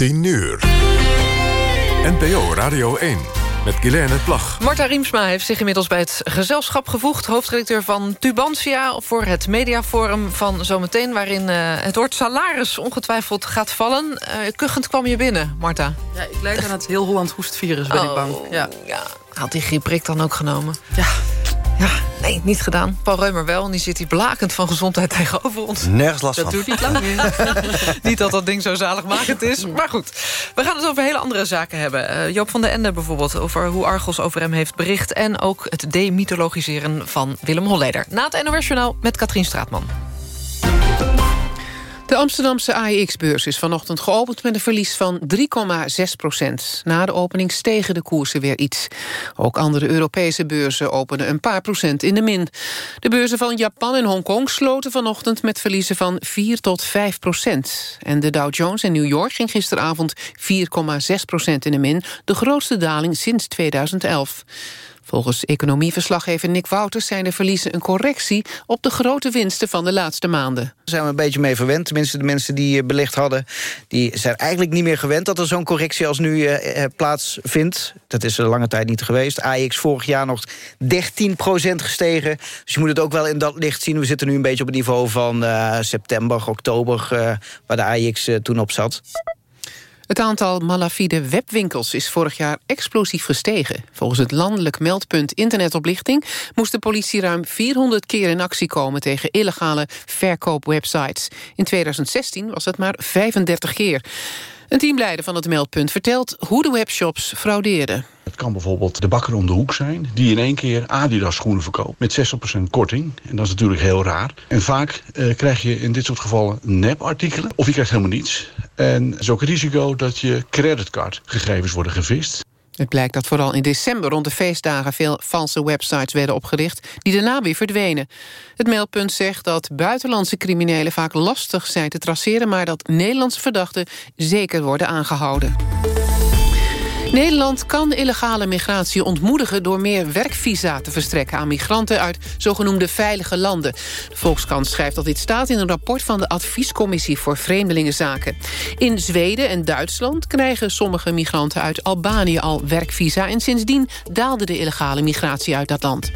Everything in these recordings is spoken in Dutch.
10 uur. NPO Radio 1 met Guilaine Plag. Marta Riemsma heeft zich inmiddels bij het gezelschap gevoegd... hoofdredacteur van Tubantia voor het mediaforum van zometeen... waarin uh, het woord salaris ongetwijfeld gaat vallen. Uh, kuchend kwam je binnen, Marta. Ja, ik lijk aan het heel Holland hoestvirus, ben oh, ik bang. Ja. ja. Had die griepprik dan ook genomen? Ja, ja, nee, niet gedaan. Paul Reumer wel, en die zit hier blakend van gezondheid tegenover ons. Nergens last dat van. duurt niet lang meer. niet dat dat ding zo zaligmakend is, maar goed. We gaan het over hele andere zaken hebben. Uh, Joop van der Ende bijvoorbeeld, over hoe Argos over hem heeft bericht... en ook het demythologiseren van Willem Holleder. Na het NOS Journaal met Katrien Straatman. De Amsterdamse AEX-beurs is vanochtend geopend met een verlies van 3,6 procent. Na de opening stegen de koersen weer iets. Ook andere Europese beurzen openen een paar procent in de min. De beurzen van Japan en Hongkong sloten vanochtend met verliezen van 4 tot 5 procent. En de Dow Jones in New York ging gisteravond 4,6 procent in de min. De grootste daling sinds 2011. Volgens economieverslaggever Nick Wouters zijn de verliezen een correctie op de grote winsten van de laatste maanden. Daar zijn we een beetje mee verwend. Tenminste, de mensen die eh, belegd hadden, die zijn eigenlijk niet meer gewend dat er zo'n correctie als nu eh, eh plaatsvindt. Dat is er lange tijd niet geweest. AX vorig jaar nog 13% gestegen. Dus je moet het ook wel in dat licht zien. We zitten nu een beetje op het niveau van uh, september, oktober, waar de AX toen op zat. Het aantal malafide webwinkels is vorig jaar explosief gestegen. Volgens het landelijk meldpunt internetoplichting... moest de politie ruim 400 keer in actie komen... tegen illegale verkoopwebsites. In 2016 was het maar 35 keer. Een teamleider van het meldpunt vertelt hoe de webshops fraudeerden. Het kan bijvoorbeeld de bakker om de hoek zijn... die in één keer Adidas schoenen verkoopt met 60% korting. En dat is natuurlijk heel raar. En vaak eh, krijg je in dit soort gevallen nepartikelen... of je krijgt helemaal niets. En er is ook risico dat je creditcardgegevens worden gevist. Het blijkt dat vooral in december rond de feestdagen... veel valse websites werden opgericht die daarna weer verdwenen. Het meldpunt zegt dat buitenlandse criminelen vaak lastig zijn te traceren... maar dat Nederlandse verdachten zeker worden aangehouden. Nederland kan illegale migratie ontmoedigen... door meer werkvisa te verstrekken aan migranten uit zogenoemde veilige landen. De Volkskrant schrijft dat dit staat in een rapport... van de Adviescommissie voor Vreemdelingenzaken. In Zweden en Duitsland krijgen sommige migranten uit Albanië al werkvisa... en sindsdien daalde de illegale migratie uit dat land.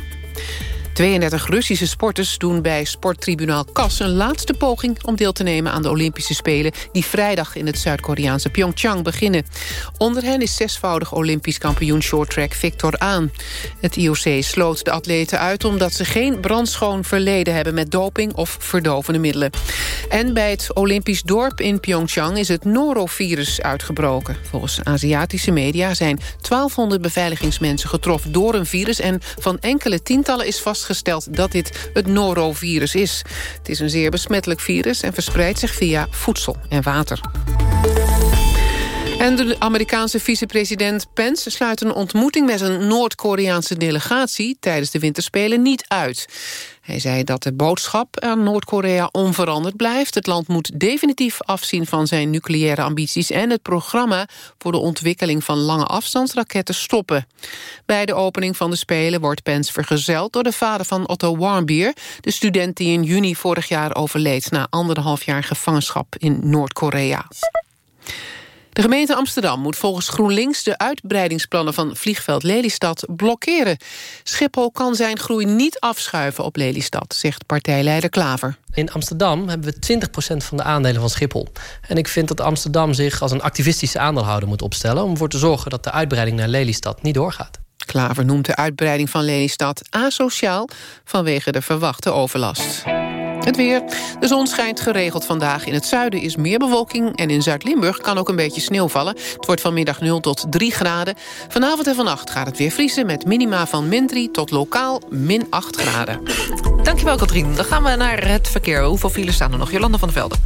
32 Russische sporters doen bij sporttribunaal KAS... een laatste poging om deel te nemen aan de Olympische Spelen... die vrijdag in het Zuid-Koreaanse Pyeongchang beginnen. Onder hen is zesvoudig Olympisch kampioen shorttrack Victor Aan. Het IOC sloot de atleten uit omdat ze geen brandschoon verleden hebben... met doping of verdovende middelen. En bij het Olympisch dorp in Pyeongchang is het norovirus uitgebroken. Volgens Aziatische media zijn 1200 beveiligingsmensen getroffen door een virus... en van enkele tientallen is vast vastgesteld dat dit het norovirus is. Het is een zeer besmettelijk virus en verspreidt zich via voedsel en water. En de Amerikaanse vicepresident Pence sluit een ontmoeting met een Noord-Koreaanse delegatie tijdens de winterspelen niet uit. Hij zei dat de boodschap aan Noord-Korea onveranderd blijft. Het land moet definitief afzien van zijn nucleaire ambities... en het programma voor de ontwikkeling van lange afstandsraketten stoppen. Bij de opening van de Spelen wordt Pence vergezeld... door de vader van Otto Warmbier, de student die in juni vorig jaar overleed... na anderhalf jaar gevangenschap in Noord-Korea. De gemeente Amsterdam moet volgens GroenLinks de uitbreidingsplannen van vliegveld Lelystad blokkeren. Schiphol kan zijn groei niet afschuiven op Lelystad, zegt partijleider Klaver. In Amsterdam hebben we 20% van de aandelen van Schiphol. En ik vind dat Amsterdam zich als een activistische aandeelhouder moet opstellen... om ervoor te zorgen dat de uitbreiding naar Lelystad niet doorgaat. Klaver noemt de uitbreiding van Lelystad asociaal vanwege de verwachte overlast. Het weer. De zon schijnt geregeld vandaag. In het zuiden is meer bewolking en in Zuid-Limburg kan ook een beetje sneeuw vallen. Het wordt vanmiddag 0 tot 3 graden. Vanavond en vannacht gaat het weer vriezen met minima van min 3 tot lokaal min 8 graden. Dankjewel Katrien. Dan gaan we naar het verkeer. Hoeveel files staan er nog? Jolanda van der Velde.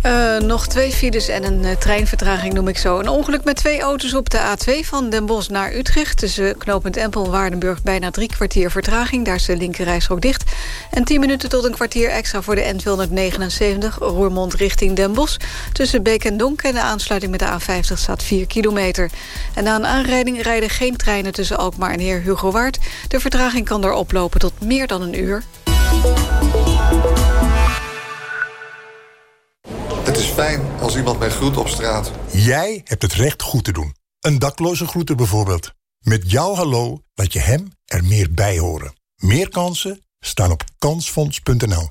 Uh, nog twee files en een uh, treinvertraging noem ik zo. Een ongeluk met twee auto's op de A2 van Den Bosch naar Utrecht. Tussen knooppunt Empel en Waardenburg bijna drie kwartier vertraging. Daar is de linkerrijstrook dicht. En 10 minuten tot een kwartier extra voor de N279 Roermond richting Den Bosch. Tussen Beek en Donk en de aansluiting met de A50 staat 4 kilometer. En na een aanrijding rijden geen treinen tussen Alkmaar en Heer Hugo Waard. De vertraging kan er oplopen tot meer dan een uur. Het is fijn als iemand mij groet op straat. Jij hebt het recht goed te doen. Een dakloze groeten bijvoorbeeld. Met jouw hallo laat je hem er meer bij horen. Meer kansen staan op kansfonds.nl.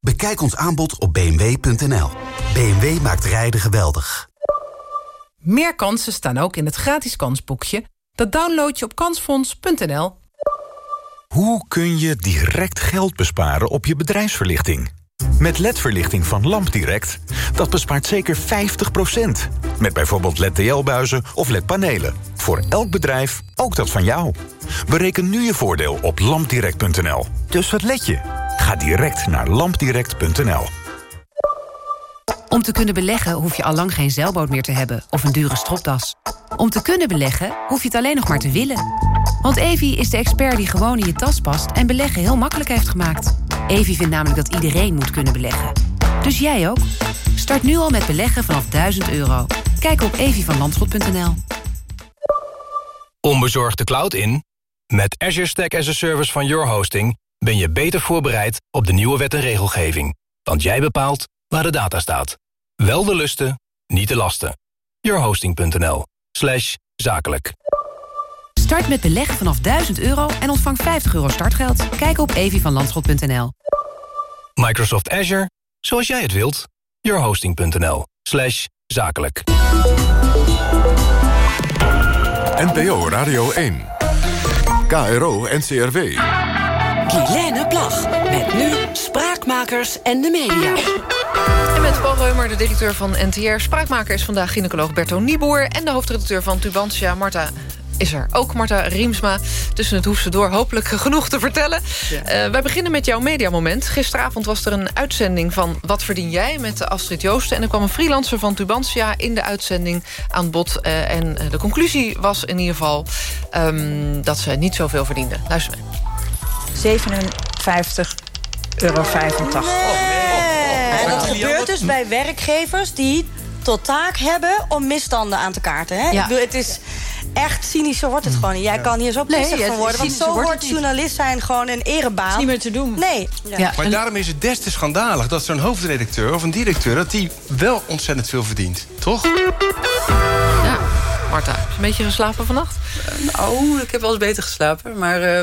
Bekijk ons aanbod op bmw.nl. BMW maakt rijden geweldig. Meer kansen staan ook in het gratis kansboekje. Dat download je op kansfonds.nl. Hoe kun je direct geld besparen op je bedrijfsverlichting? Met LED-verlichting van LampDirect, dat bespaart zeker 50%. Met bijvoorbeeld LED-TL-buizen of LED-panelen. Voor elk bedrijf, ook dat van jou. Bereken nu je voordeel op lampdirect.nl. Dus wat let je? Ga direct naar lampdirect.nl. Om te kunnen beleggen hoef je al lang geen zeilboot meer te hebben of een dure stropdas. Om te kunnen beleggen hoef je het alleen nog maar te willen. Want Evi is de expert die gewoon in je tas past en beleggen heel makkelijk heeft gemaakt. Evi vindt namelijk dat iedereen moet kunnen beleggen. Dus jij ook? Start nu al met beleggen vanaf 1000 euro. Kijk op evievanlandschot.nl. Onbezorgd de cloud in? Met Azure Stack as a Service van Your Hosting... ben je beter voorbereid op de nieuwe wet en regelgeving. Want jij bepaalt waar de data staat. Wel de lusten, niet de lasten. yourhosting.nl slash zakelijk. Start met beleggen vanaf 1000 euro en ontvang 50 euro startgeld. Kijk op evievanlandschot.nl. Microsoft Azure, zoals jij het wilt. yourhosting.nl slash zakelijk. NPO Radio 1. KRO NCRW. Guilaine Plag. Met nu Spraakmakers en de media. En met Paul Reumer, de directeur van NTR. Spraakmaker is vandaag gynaecoloog Berto Nieboer... en de hoofdredacteur van Tubantia, Marta is er ook Marta Riemsma. Tussen het hoefse door hopelijk genoeg te vertellen. Ja. Uh, wij beginnen met jouw mediamoment. Gisteravond was er een uitzending van Wat verdien jij? met Astrid Joosten. En er kwam een freelancer van Tubantia in de uitzending aan bod. Uh, en de conclusie was in ieder geval um, dat ze niet zoveel verdienden. Luister mee. 57,85 euro. Oh, nee. En dat gebeurt dus bij werkgevers die tot taak hebben om misstanden aan te kaarten. Hè? Ja. Ik bedoel, het is echt cynisch, zo wordt het gewoon niet. Jij kan hier zo pissig nee, van worden. Want zo wordt journalist zijn gewoon een erebaan. Het is niet meer te doen. Nee. Ja. Ja. Maar daarom is het des te schandalig dat zo'n hoofdredacteur of een directeur... dat die wel ontzettend veel verdient, toch? Ja. Marta, een beetje geslapen vannacht? Uh, nou, ik heb wel eens beter geslapen, maar... Uh...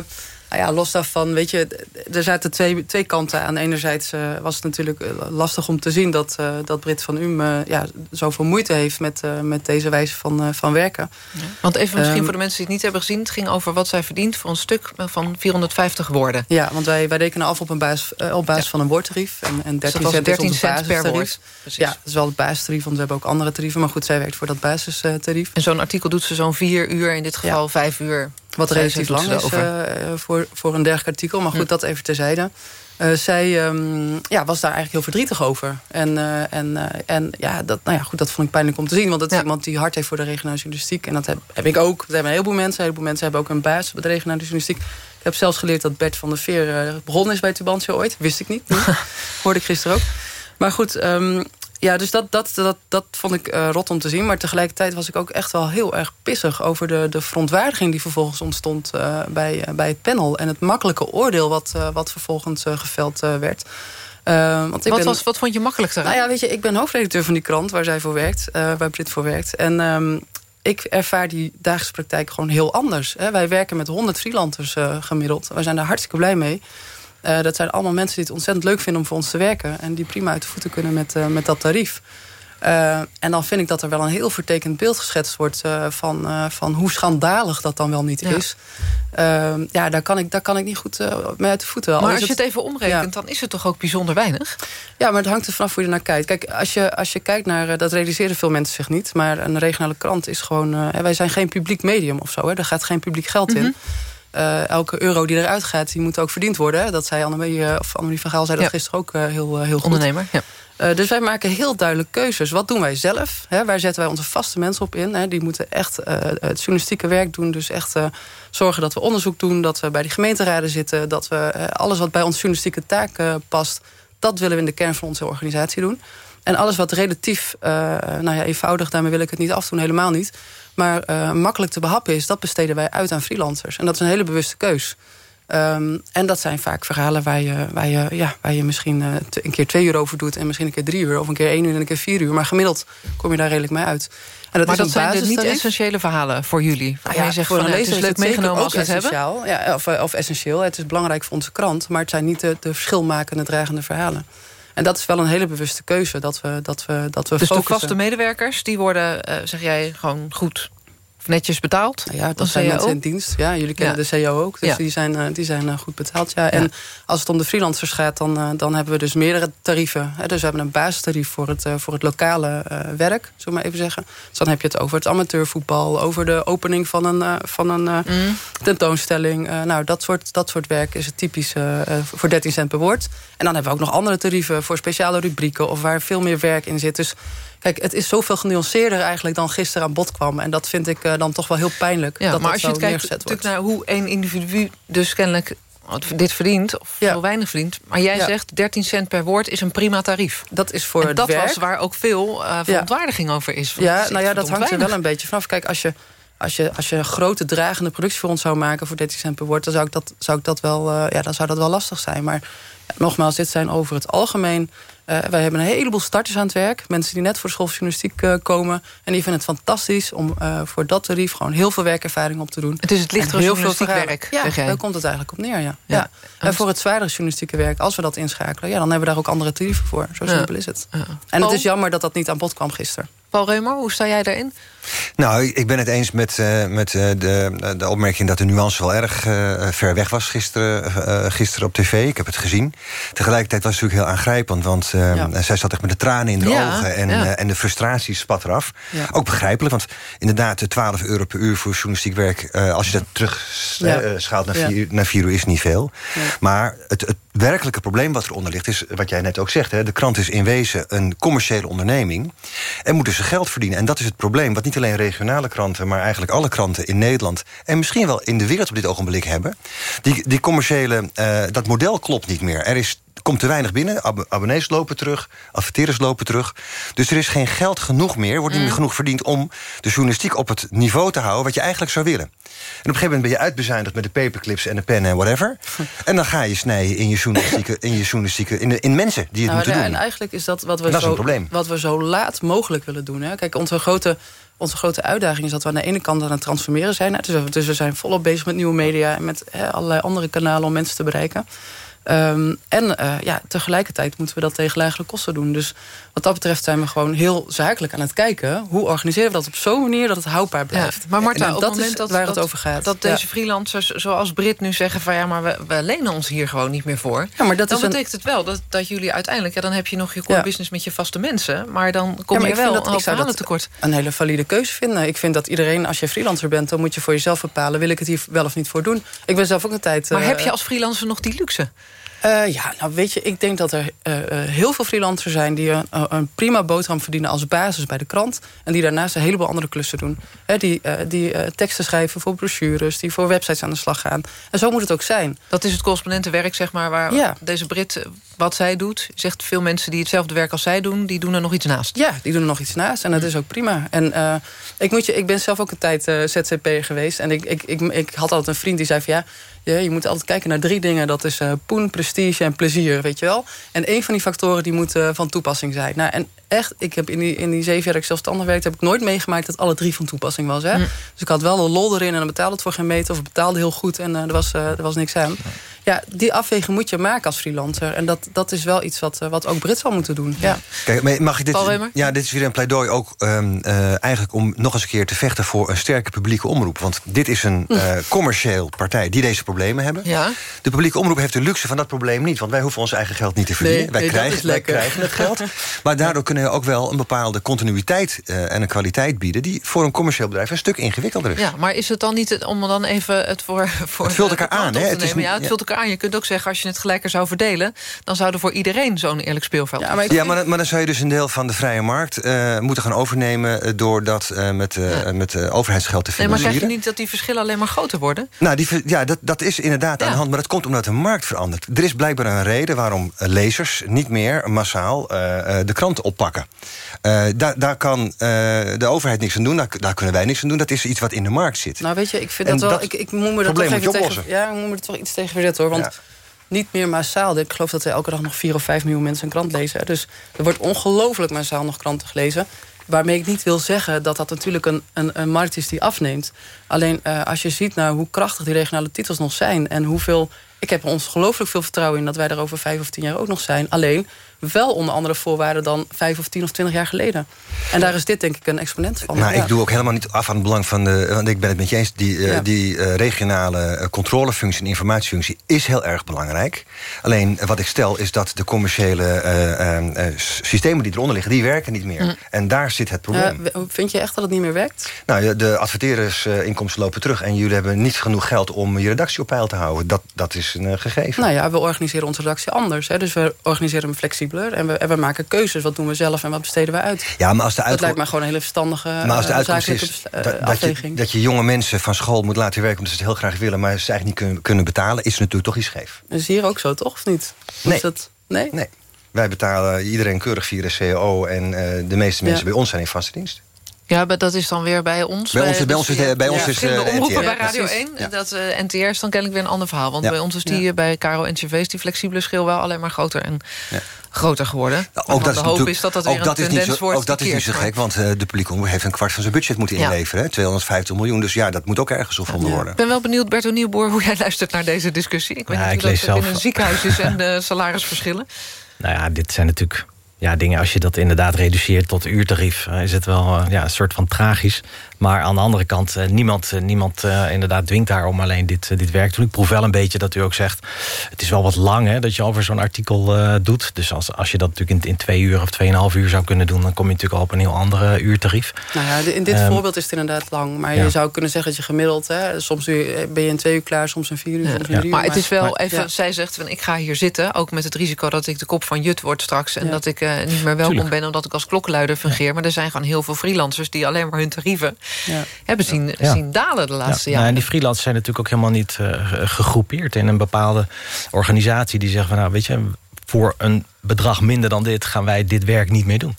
Nou ja, los daarvan, weet je, er zaten twee, twee kanten aan. Enerzijds uh, was het natuurlijk lastig om te zien dat, uh, dat Brit van Um uh, ja, zoveel moeite heeft met, met deze wijze van, van werken. Ja. Want even misschien um, voor de mensen die het niet hebben gezien, het ging over wat zij verdient voor een stuk van 450 woorden. Ja, want wij, wij rekenen af op, een basis, op basis ja. van een woordtarief. En, en 13, dus cent, 13 cent per woord. Precies. Ja, dat is wel het basistarief, want we hebben ook andere tarieven. Maar goed, zij werkt voor dat basistarief. En zo'n artikel doet ze zo'n vier uur, in dit geval ja. vijf uur. Wat relatief lang is uh, voor, voor een dergelijk artikel. Maar goed, hm. dat even terzijde. Uh, zij um, ja, was daar eigenlijk heel verdrietig over. En, uh, en, en ja, dat, nou ja, goed, dat vond ik pijnlijk om te zien. Want het is ja. iemand die hard heeft voor de regionale journalistiek. En dat heb, heb ik ook. Dat hebben een heleboel mensen. Een heleboel mensen hebben ook een baas bij de regionale journalistiek. Ik heb zelfs geleerd dat Bert van der Veer begonnen is bij Tubantia ooit. Wist ik niet. Hoorde ik gisteren ook. Maar goed, um, ja, dus dat, dat, dat, dat vond ik uh, rot om te zien. Maar tegelijkertijd was ik ook echt wel heel erg pissig... over de, de verontwaardiging die vervolgens ontstond uh, bij, uh, bij het panel. En het makkelijke oordeel wat, wat vervolgens geveld werd. want ik wat, ben, was, wat vond je makkelijk te Nou ja, weet je, ik ben hoofdredacteur van die krant waar zij voor werkt. waar Brit voor werkt. En um, ik ervaar die dagelijkse praktijk gewoon heel anders. Hè. Wij werken met 100 freelancers gemiddeld. Wij zijn daar hartstikke blij mee. Uh, dat zijn allemaal mensen die het ontzettend leuk vinden om voor ons te werken. En die prima uit de voeten kunnen met, uh, met dat tarief. Uh, en dan vind ik dat er wel een heel vertekend beeld geschetst wordt... van, van hoe schandalig dat dan wel niet ja. is. ja, daar kan, ik, daar kan ik niet goed mee uit de voeten. Maar als je het, het even omrekent, ja. dan is het toch ook bijzonder weinig? Ja, maar het hangt er vanaf hoe je er naar kijkt. Kijk, als je, als je kijkt naar... dat realiseren veel mensen zich niet. Maar een regionale krant is gewoon... wij zijn geen publiek medium of zo. Hè. Er gaat geen publiek geld mm -hmm. in. Uh, elke euro die eruit gaat, die moet ook verdiend worden. Dat zei Annemarie, uh, of Annemarie van Gaal zei dat ja. gisteren ook uh, heel, heel goed. Ondernemer, ja. Dus wij maken heel duidelijk keuzes. Wat doen wij zelf? Hè? Waar zetten wij onze vaste mensen op in? Hè? Die moeten echt het journalistieke werk doen. Dus echt zorgen dat we onderzoek doen. Dat we bij die gemeenteraden zitten. Dat we alles wat bij onze journalistieke taak past... dat willen we in de kern van onze organisatie doen. En alles wat relatief, nou ja, eenvoudig... daarmee wil ik het niet afdoen, helemaal niet... maar makkelijk te behappen is... dat besteden wij uit aan freelancers. En dat is een hele bewuste keus. Um, en dat zijn vaak verhalen waar je, waar je, ja, waar je misschien uh, een keer twee uur over doet... en misschien een keer drie uur, of een keer één uur en een keer vier uur. Maar gemiddeld kom je daar redelijk mee uit. En dat maar is dat zijn de niet-essentiële verhalen voor jullie? Nou ja, zegt voor van, een lezer het is leuk meegenomen als we het hebben? Ja, of, of essentieel. Het is belangrijk voor onze krant... maar het zijn niet de, de verschilmakende, dragende verhalen. En dat is wel een hele bewuste keuze. Dat we, dat we, dat we dus focussen. de vaste medewerkers, die worden, uh, zeg jij, gewoon goed netjes betaald? Ja, dat zijn mensen in dienst. Ja, jullie kennen de CEO ook. Dus die zijn, eh, die zijn eh, goed betaald. Ja. En als het om de freelancers gaat, dan, uh, dan hebben we dus meerdere tarieven. Dus we hebben een basistarief voor het, voor het lokale werk, zullen we maar even zeggen. Dus dan heb je het over het amateurvoetbal, over de opening van een, van een mm. tentoonstelling. nou, dat soort, dat soort werk is het typisch voor 13 cent per woord. En dan hebben we ook nog andere tarieven voor speciale rubrieken... of waar veel meer werk in zit. Dus Kijk, het is zoveel genuanceerder eigenlijk dan gisteren aan bod kwam. En dat vind ik uh, dan toch wel heel pijnlijk. Ja, dat maar als je het kijkt natuurlijk naar hoe één individu dus kennelijk dit verdient, of ja. weinig verdient. Maar jij ja. zegt 13 cent per woord is een prima tarief. Dat is voor en het dat werk. was waar ook veel uh, verontwaardiging over is. Ja, nou ja, dat hangt er wel een beetje vanaf. Kijk, als je, als je, als je een grote dragende productie voor ons zou maken... voor 13 cent per woord, dan zou ik dat, zou ik dat, wel, uh, ja, dan zou dat wel lastig zijn. Maar nogmaals, dit zijn over het algemeen uh, wij hebben een heleboel starters aan het werk. Mensen die net voor de school van journalistiek uh, komen. En die vinden het fantastisch om uh, voor dat tarief... gewoon heel veel werkervaring op te doen. Het is het lichtere journalistiek werk, Ja, daar komt het eigenlijk op neer, ja. ja. ja. En voor het zwaardere journalistieke werk, als we dat inschakelen... Ja, dan hebben we daar ook andere tarieven voor. Zo simpel is het. En het is jammer dat dat niet aan bod kwam gisteren. Paul Reumer, hoe sta jij daarin? Nou, ik ben het eens met, uh, met uh, de, de opmerking dat de nuance wel erg uh, ver weg was gisteren, gisteren op tv. Ik heb het gezien. Tegelijkertijd was het natuurlijk heel aangrijpend, want ja. zij zat echt met de tranen in de ja, ogen en, ja. en de frustratie spat eraf. Ook begrijpelijk, want inderdaad, 12 euro per uur voor journalistiek werk, als je dat terug schaalt naar, vier, naar vier uur, is niet veel. Maar het, het werkelijke probleem wat eronder ligt, is wat jij net ook zegt. Hè, de krant is in wezen een commerciële onderneming en moet dus geld verdienen. En dat is het probleem, wat niet alleen regionale kranten... maar eigenlijk alle kranten in Nederland... en misschien wel in de wereld op dit ogenblik hebben. Die, die commerciële, uh, dat model klopt niet meer. Er is komt te weinig binnen. Ab abonnees lopen terug, adverteerders lopen terug. Dus er is geen geld genoeg meer, wordt niet meer genoeg verdiend... om de journalistiek op het niveau te houden wat je eigenlijk zou willen. En op een gegeven moment ben je uitbezuinigd met de paperclips en de pen en whatever. En dan ga je snijden in je journalistieke, in, je journalistieke, in, de, in mensen die het nou, moeten ja, doen. En eigenlijk is dat wat we, dat zo, wat we zo laat mogelijk willen doen. Hè? Kijk, onze grote onze grote uitdaging is dat we aan de ene kant aan het transformeren zijn. Dus, dus we zijn volop bezig met nieuwe media... en met allerlei andere kanalen om mensen te bereiken. Um, en uh, ja, tegelijkertijd moeten we dat tegen lagere kosten doen. Dus wat dat betreft zijn we gewoon heel zakelijk aan het kijken... hoe organiseren we dat op zo'n manier dat het houdbaar blijft. Ja, maar Marta, op dat het moment is dat, waar dat, het over gaat. Dat deze freelancers zoals Brit nu zeggen... van ja, maar we, we lenen ons hier gewoon niet meer voor. Ja, maar dat dan is betekent het wel dat, dat jullie uiteindelijk... ja, dan heb je nog je core business met je vaste mensen... maar dan kom ja, je wel dat, ik zou dat tekort. een hele valide keuze vinden. Ik vind dat iedereen, als je freelancer bent... dan moet je voor jezelf bepalen... wil ik het hier wel of niet voor doen. Ik ben zelf ook een tijd... Maar uh, heb je als freelancer nog die luxe? Uh, ja, nou weet je, ik denk dat er uh, heel veel freelancers zijn... die een, een, prima boterham verdienen als basis bij de krant... en die daarnaast een heleboel andere klussen doen. He, die die teksten schrijven voor brochures, die voor websites aan de slag gaan. En zo moet het ook zijn. Dat is het correspondentenwerk, zeg maar, waar ja. deze Brit wat zij doet. Zegt veel mensen die hetzelfde werk als zij doen... die doen er nog iets naast. Ja, die doen er nog iets naast en dat is ook prima. En ik, moet je, ik ben zelf ook een tijd ZZP'er geweest... en ik, ik, ik, ik had altijd een vriend die zei van... ja, ja, je moet altijd kijken naar drie dingen. Dat is uh, poen, prestige en plezier, weet je wel. En een van die factoren die moet uh, van toepassing zijn. Nou, en echt, ik heb in die, in die zeven jaar dat ik zelfstandig werkte... heb ik nooit meegemaakt dat alle drie van toepassing was. Hè? Mm. Dus ik had wel een lol erin en dan betaalde het voor geen meter... of betaalde heel goed en uh, er, was, er was niks aan. Ja, die afweging moet je maken als freelancer. En dat, dat is wel iets wat, wat ook Brits zal moeten doen. Ja. Kijk, mag ik dit, ja, dit is weer een pleidooi ook um, uh, eigenlijk om nog eens een keer te vechten... voor een sterke publieke omroep. Want dit is een uh, commercieel partij die deze problemen hebben. Ja. De publieke omroep heeft de luxe van dat probleem niet. Want wij hoeven ons eigen geld niet te verdienen. Nee, wij, nee, krijgen, wij krijgen het geld. Maar daardoor kunnen we ook wel een bepaalde continuïteit... Uh, en een kwaliteit bieden... die voor een commercieel bedrijf een stuk ingewikkelder is. Ja, maar is het dan niet om dan even het voor... voor het vult elkaar aan, hè? Het is, ja, het vult elkaar aan. Je kunt ook zeggen, als je het gelijker zou verdelen... dan zou er voor iedereen zo'n eerlijk speelveld ja, maar, ja maar, maar, dan zou je dus een deel van de vrije markt uh, moeten gaan overnemen... Uh, door dat uh, met, ja. met overheidsgeld te financieren. Nee, maar krijg je niet dat die verschillen alleen maar groter worden? Nou, die, ja, dat, dat is inderdaad aan de hand. Maar dat komt omdat de markt verandert. Er is blijkbaar een reden waarom lezers niet meer massaal de krant oppakken. daar, daar kan de overheid niks aan doen, daar, daar, kunnen wij niks aan doen. Dat is iets wat in de markt zit. Nou, weet je, ik vind dat wel... ik, ik moet me dat toch even tegen, ja, ik moet me er toch iets tegen verzetten, hoor. Want ja. niet meer massaal. Ik geloof dat er elke dag nog 4 of 5 miljoen mensen een krant lezen. Dus er wordt ongelooflijk massaal nog kranten gelezen. Waarmee ik niet wil zeggen dat dat natuurlijk een, een, een markt is die afneemt. Alleen uh, als je ziet naar hoe krachtig die regionale titels nog zijn... en hoeveel ik heb ongelooflijk veel vertrouwen in dat wij er over vijf of tien jaar ook nog zijn. Alleen wel onder andere voorwaarden dan vijf of tien of twintig jaar geleden. En daar is dit denk ik een exponent van. Nou, ik doe ook helemaal niet af aan het belang van de... want ik ben het met je eens, die, uh, die uh, regionale uh, controlefunctie en informatiefunctie is heel erg belangrijk. Alleen wat ik stel is dat de commerciële systemen die eronder liggen, die werken niet meer. Mm. En daar zit het probleem. vind je echt dat het niet meer werkt? Nou, de adverteerdersinkomsten lopen terug en jullie hebben niet genoeg geld om je redactie op peil te houden. Dat, dat is een gegeven. Nou ja, we organiseren onze redactie anders. Hè. Dus we organiseren hem flexibeler en we, en we maken keuzes. Wat doen we zelf en wat besteden we uit? Ja, maar als de Dat lijkt me gewoon een hele verstandige maar als de uh, uitkomst is dat, dat, je, dat je jonge mensen van school moet laten werken... omdat ze het heel graag willen, maar ze eigenlijk niet kunnen, kunnen betalen... is natuurlijk toch iets scheef. Dat is hier ook zo, toch? Of niet? Nee. Is dat, nee? nee. Wij betalen iedereen keurig via de CAO... en uh, de meeste mensen ja. bij ons zijn in vaste dienst. Ja, maar dat is dan weer bij ons. Bij, ons, bij ons is, bij ons ja, is uh, omroepen NTR. bij Radio 1. Ja. Dat uh, NTR is dan kennelijk weer een ander verhaal. Want Ja. bij ons is die Ja. bij Caro en is die flexibele schil wel alleen maar groter en groter geworden. Nou, ook dat de is hoop is dat dat ook weer dat een is niet tendens zo, wordt. Ook dat is niet zo gek, want uh, de publieke omroep heeft een kwart van zijn budget moeten inleveren. Hè? 250 miljoen, dus ja, dat moet ook ergens gevonden worden. Ik ben wel benieuwd, Berto Nieuwboer, hoe jij luistert naar deze discussie. Ik weet Ja, niet ik hoe lees dat in een ziekenhuis is en de salarisverschillen. Nou ja, dit zijn natuurlijk ja, dingen... als je dat inderdaad reduceert tot uurtarief... eh, is het wel eh, ja, een soort van tragisch. Maar aan de andere kant, eh, niemand, niemand eh, inderdaad dwingt daar... om alleen dit, dit werk te doen. Ik proef wel een beetje dat u ook zegt... het is wel wat lang hè, dat je over zo'n artikel eh, doet. Dus als, als je dat natuurlijk in, in twee uur of tweeënhalf uur zou kunnen doen... dan kom je natuurlijk al op een heel andere uurtarief. Nou ja, de- in dit Ehm, voorbeeld is het inderdaad lang. Maar ja. je zou kunnen zeggen dat je gemiddeld... Hè, soms ben je in twee uur klaar, soms in vier uur, soms in drie uur. Maar het is wel maar- even, ja. zij zegt van ik ga hier zitten, ook met het risico dat ik de kop van Jut word straks en Ja. dat ik eh, niet meer welkom Tuurlijk. ben omdat ik als klokkenluider fungeer. Maar er zijn gewoon heel veel freelancers die alleen maar hun tarieven Ja. hebben zien, Ja. zien dalen de laatste Ja, nou, jaren. en die freelancers zijn natuurlijk ook helemaal niet eh, gegroepeerd in een bepaalde organisatie die zegt van nou weet je, voor een bedrag minder dan dit gaan wij dit werk niet meer doen.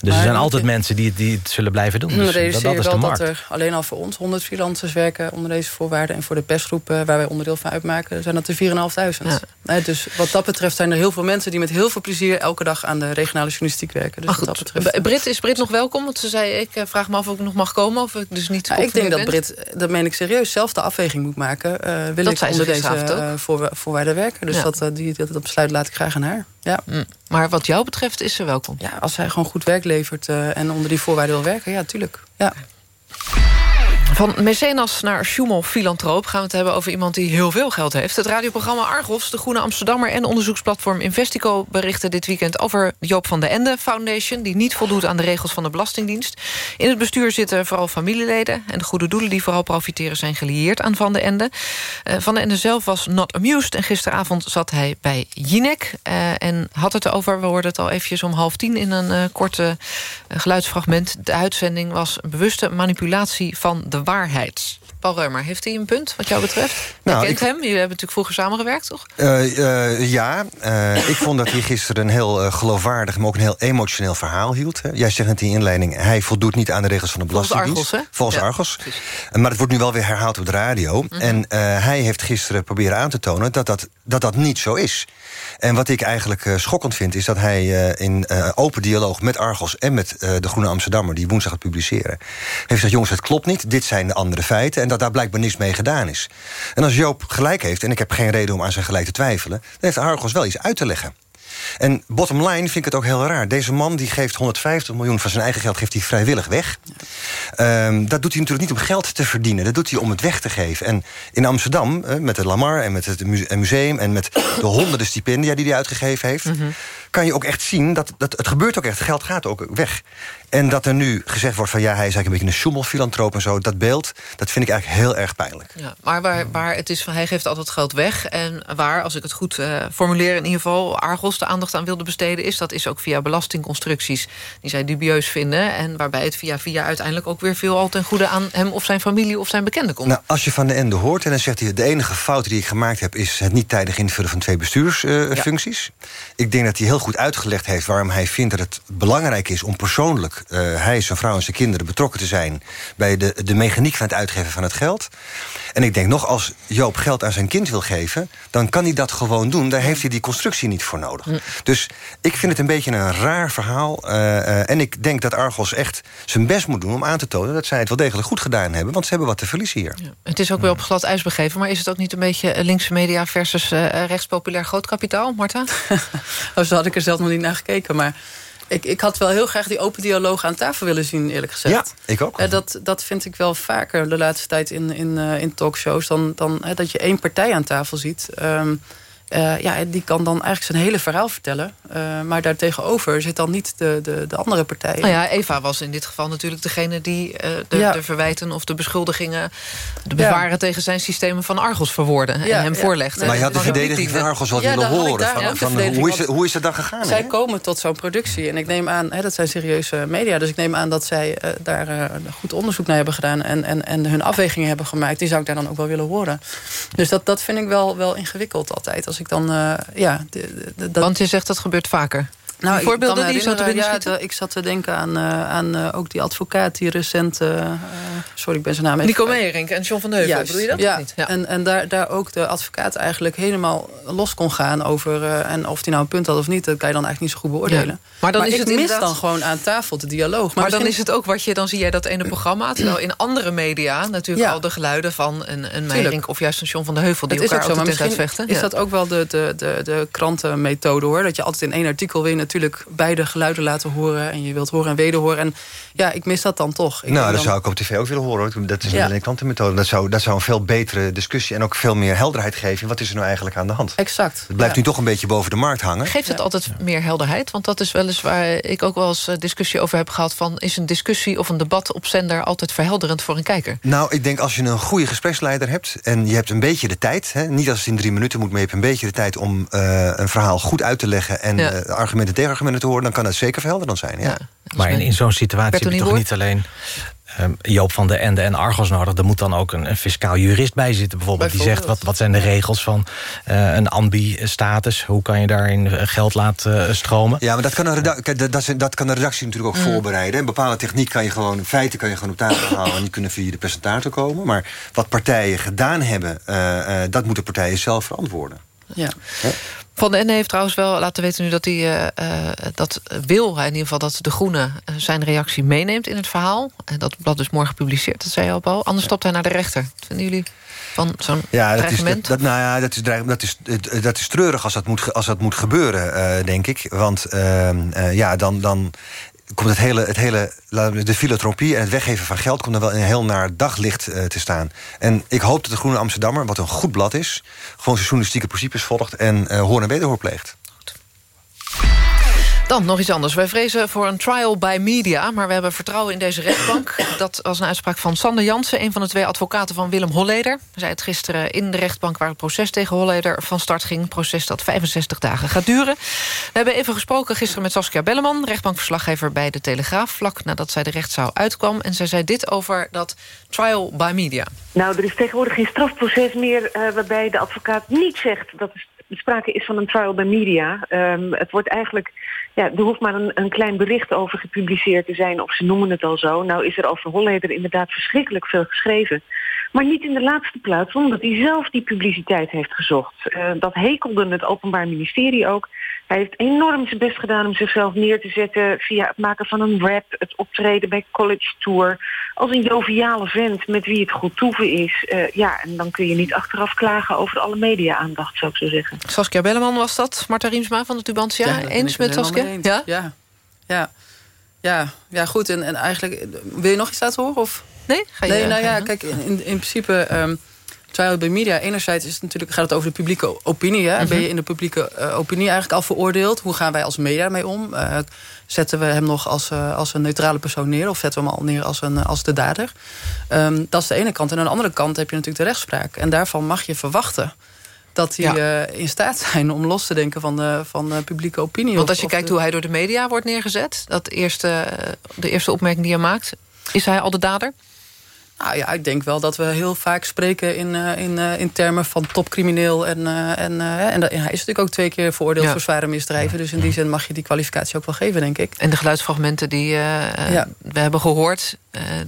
Dus er zijn altijd mensen die, het- die het zullen blijven doen. Dus dat, is de wel dat markt. er alleen al voor ons 100 freelancers werken onder deze voorwaarden. En voor de persgroep eh, waar wij onderdeel van uitmaken zijn dat er 4.500. Nee, dus wat dat betreft zijn er heel veel mensen die met heel veel plezier elke dag aan de regionale journalistiek werken. Dus wat dat betreft. Brit, is Brit nog welkom? Want ze zei, ik eh, vraag me af of ik nog mag komen... of ik dus niet Ja, ik denk dat Brit, dat meen ik serieus, zelf de afweging moet maken. eh wil Dat ik onder deze eh, voorwaarden werken. Dus Ja. dat, eh, die, dat, dat besluit laat ik graag aan haar. Ja. ben. Maar wat jou betreft is ze welkom. ja, als zij gewoon goed werk levert eh, en onder die voorwaarden wil werken, ja, tuurlijk. Ja. Van mecenas naar Schumel-filantroop gaan we het hebben over iemand die heel veel geld heeft. Het radioprogramma Argos, de Groene Amsterdammer en onderzoeksplatform Investico berichten dit weekend over Joop van de Ende Foundation, die niet voldoet aan de regels van de Belastingdienst. In het bestuur zitten vooral familieleden en de goede doelen die vooral profiteren zijn gelieerd aan Van de Ende. Eh, van de Ende zelf was not amused en gisteravond zat hij bij Jinek eh, en had het erover, we hoorden het al eventjes om half tien in een eh, korte geluidsfragment. De uitzending was bewuste manipulatie van de waarheid. Paul Reumer, heeft hij een punt wat jou betreft? Nou, je kent ik- hem, jullie hebben natuurlijk vroeger samengewerkt, toch? Eh, eh, ja, eh, ik vond dat hij gisteren een heel geloofwaardig... maar ook een heel emotioneel verhaal hield. hè. Jij zegt in die inleiding... hij voldoet niet aan de regels van de Volgens Belastingdienst. Argos, hè? Volgens Ja, Argos. Maar het wordt nu wel weer herhaald op de radio. Mhm. En hij heeft gisteren proberen aan te tonen dat dat, dat dat niet zo is. En wat ik eigenlijk schokkend vind... is dat hij in open dialoog met Argos en met de Groene Amsterdammer... die woensdag gaat publiceren... heeft gezegd, jongens, het klopt niet. Dit zijn de andere feiten. En dat daar blijkbaar niks mee gedaan is. En als Joop gelijk heeft, en ik heb geen reden om aan zijn gelijk te twijfelen... dan heeft Argos wel iets uit te leggen. En bottom line vind ik het ook heel raar. Deze man die geeft 150 miljoen van zijn eigen geld geeft hij vrijwillig weg. Ehm, dat doet hij natuurlijk niet om geld te verdienen. Dat doet hij om het weg te geven. En in Amsterdam, eh, met het Lamar en met het mu- museum... en met de honderden stipendia die hij uitgegeven heeft... kan je ook echt zien dat, dat het gebeurt ook echt. Geld gaat ook weg. En dat er nu gezegd wordt van ja, hij is eigenlijk een beetje een schoemelfilantroop en zo. Dat beeld, dat vind ik eigenlijk heel erg pijnlijk. Ja, maar waar, waar het is van hij geeft altijd geld weg. En waar, als ik het goed uh, formuleer, in ieder geval Argos de aandacht aan wilde besteden, is dat is ook via belastingconstructies die zij dubieus vinden. En waarbij het via via uiteindelijk ook weer veel al ten goede aan hem of zijn familie of zijn bekenden komt. Nou, als je van de Ende hoort en dan zegt hij de enige fout die ik gemaakt heb is het niet tijdig invullen van twee bestuursfuncties. Uh, ja. Ik denk dat hij heel goed uitgelegd heeft waarom hij vindt dat het belangrijk is om persoonlijk uh, hij, zijn vrouw en zijn kinderen betrokken te zijn bij de, de mechaniek van het uitgeven van het geld. En ik denk nog, als Joop geld aan zijn kind wil geven... dan kan hij dat gewoon doen. Daar heeft hij die constructie niet voor nodig. Dus ik vind het een beetje een raar verhaal. Uh, uh, en ik denk dat Argos echt zijn best moet doen om aan te tonen... dat zij het wel degelijk goed gedaan hebben. Want ze hebben wat te verliezen hier. Ja. Het is ook wel op glad ijs begeven. Maar is het ook niet een beetje linkse media versus uh, rechtspopulair grootkapitaal, Marta? oh, zo had ik er zelf nog niet naar gekeken, maar... Ik, ik had wel heel graag die open dialoog aan tafel willen zien, eerlijk gezegd. Ja, ik ook. Uh, dat, dat vind ik wel vaker de laatste tijd in, in, uh, in talkshows... dan, dan uh, dat je één partij aan tafel ziet... Um, uh, ja, die kan dan eigenlijk zijn hele verhaal vertellen. Uh, maar daartegenover zit dan niet de, de, de andere partij. Nou ja, Eva was in dit geval natuurlijk degene die uh, de, ja. de, verwijten of de beschuldigingen... de bezwaren ja. tegen zijn systemen van Argos verwoorden en hem voorlegde. Maar je had de verdediging van Argos wel willen horen. Van, van, hoe, is het, hoe is het dan gegaan? Zij komen tot zo'n productie. En ik neem aan, hè, dat zijn serieuze media... dus ik neem aan dat zij daar goed onderzoek naar hebben gedaan... En, en, en hun afwegingen hebben gemaakt. Die zou ik daar dan ook wel willen horen. Dus dat, dat vind ik wel, wel ingewikkeld altijd. Als ik dan, uh, ja... Dat... Want je zegt dat gebeurt vaker. Nou, voorbeelden die zo te binnen ja, de, Ik zat te denken aan, uh, aan uh, ook die advocaat die recent... Uh, sorry, ik ben zijn naam even... Nico Meijering en John van Heuvel, bedoel je dat? Ja, niet? ja. en, en daar, daar ook de advocaat eigenlijk helemaal los kon gaan over... en of hij nou een punt had of niet, dat kan je dan eigenlijk niet zo goed beoordelen. Ja. Maar dan maar is ik het mis inderdaad... dan gewoon aan tafel de dialoog. Maar, maar dan is het ook wat je, dan zie jij dat ene programma... terwijl in andere media natuurlijk al de geluiden van een, een Meijering... of juist een John van de Heuvel die het elkaar is ook zo, altijd uitvechten. is dat ook wel de, de, de, de krantenmethode, hoor. Dat je altijd in één artikel weer natuurlijk beide geluiden laten horen... en je wilt horen en wederhoren. En ja, ik mis dat dan toch. Ik nou, dat dan... zou ik op tv ook willen horen. Dat is niet ja. klantenmethode. Dat zou, dat zou een veel betere discussie... en ook veel meer helderheid geven. Wat is er nou eigenlijk aan de hand? Exact. Het blijft ja. nu toch een beetje boven de markt hangen. Geeft het ja. altijd meer helderheid? Want dat is wel eens waar ik ook wel eens discussie over heb gehad... van is een discussie of een debat op zender... altijd verhelderend voor een kijker? Nou, ik denk als je een goede gespreksleider hebt... en je hebt een beetje de tijd... Hè, niet als het in drie minuten moet... maar je hebt een beetje de tijd om uh, een verhaal goed uit te leggen... en uh, argumenten tegenargumenten te horen... dan kan dat zeker verhelderend zijn. Ja. Maar in, in zo'n situatie heb je toch niet alleen... Um, Joop van de Ende en Argos nodig. Er moet dan ook een, een fiscaal jurist bij zitten. Bijvoorbeeld, bijvoorbeeld. die zegt wat, wat zijn de regels van uh, een ambi-status. Hoe kan je daarin geld laten stromen? Ja, maar dat kan, een dat, dat, dat kan de redactie natuurlijk ook mm. voorbereiden. Een bepaalde techniek kan je gewoon... feiten kan je gewoon op tafel halen... en die kunnen via de presentator komen. Maar wat partijen gedaan hebben... Uh, uh, dat moeten partijen zelf verantwoorden. Ja. ja. Van den Ende heeft trouwens wel laten weten nu dat hij uh, dat wil. In ieder geval dat de Groene uh, zijn reactie meeneemt in het verhaal. En dat blad dus morgen gepubliceerd, dat zei je al, Al. Anders stopt hij naar de rechter. Wat vinden jullie van zo'n ja, dat is, dat, nou ja, dat is, dat is, dat is treurig als dat moet, als dat moet gebeuren, denk ik. Want ja, dan... dan komt het hele, het hele de filantropie en het weggeven van geld... komt er wel in een heel naar daglicht uh, te staan. En ik hoop dat de Groene Amsterdammer, wat een goed blad is... gewoon journalistieke principes volgt en uh, hoor en wederhoor pleegt. Dan nog iets anders. Wij vrezen voor een trial by media... maar we hebben vertrouwen in deze rechtbank. Dat was een uitspraak van Sander Jansen... een van de twee advocaten van Willem Holleder. Hij zei het gisteren in de rechtbank... waar het proces tegen Holleder van start ging. Een proces dat 65 dagen gaat duren. We hebben even gesproken gisteren met Saskia Belleman... rechtbankverslaggever bij De Telegraaf... vlak nadat zij de rechtszaal uitkwam. En zij zei dit over dat trial by media. Nou, er is tegenwoordig geen strafproces meer... Uh, waarbij de advocaat niet zegt... dat er sprake is van een trial by media. Um, het wordt eigenlijk ja, er hoeft maar een, klein bericht over gepubliceerd te zijn... of ze noemen het al zo. Nou is er over Holleder inderdaad verschrikkelijk veel geschreven. Maar niet in de laatste plaats, omdat hij zelf die publiciteit heeft gezocht. Uh, dat hekelde het Openbaar Ministerie ook. Hij heeft enorm zijn best gedaan om zichzelf neer te zetten... via het maken van een rap, het optreden bij College Tour... als een joviale vent met wie het goed toeven is. Uh, ja, en dan kun je niet achteraf klagen over alle media-aandacht, zou ik zo zeggen. Saskia Belleman was dat, Marta Riemsma van de Tubantia. Ja, eens met Saskia? Ja? ja? Ja. Ja, ja, goed. En, en eigenlijk, wil je nog iets laten horen? Of? Nee, ga je Nee, nou ja, kijk, in, in principe... Um, trial by media. Enerzijds is het natuurlijk, gaat het over de publieke opinie. Hè? Ben je in de publieke uh, opinie eigenlijk al veroordeeld? Hoe gaan wij als media mee om? Uh, zetten we hem nog als, uh, als een neutrale persoon neer? Of zetten we hem al neer als, een, als de dader? Um, dat is de ene kant. En aan de andere kant heb je natuurlijk de rechtspraak. En daarvan mag je verwachten dat die ja. in staat zijn om los te denken van de, van de publieke opinie. Want als je kijkt de... hoe hij door de media wordt neergezet... Dat eerste, de eerste opmerking die hij maakt... is hij al de dader? Nou ja, ik denk wel dat we heel vaak spreken in, uh, in, uh, in termen van topcrimineel. En, uh, en, en hij is natuurlijk ook twee keer veroordeeld ja. voor zware misdrijven. Dus in die zin mag je die kwalificatie ook wel geven, denk ik. En de geluidsfragmenten die ja. we hebben gehoord...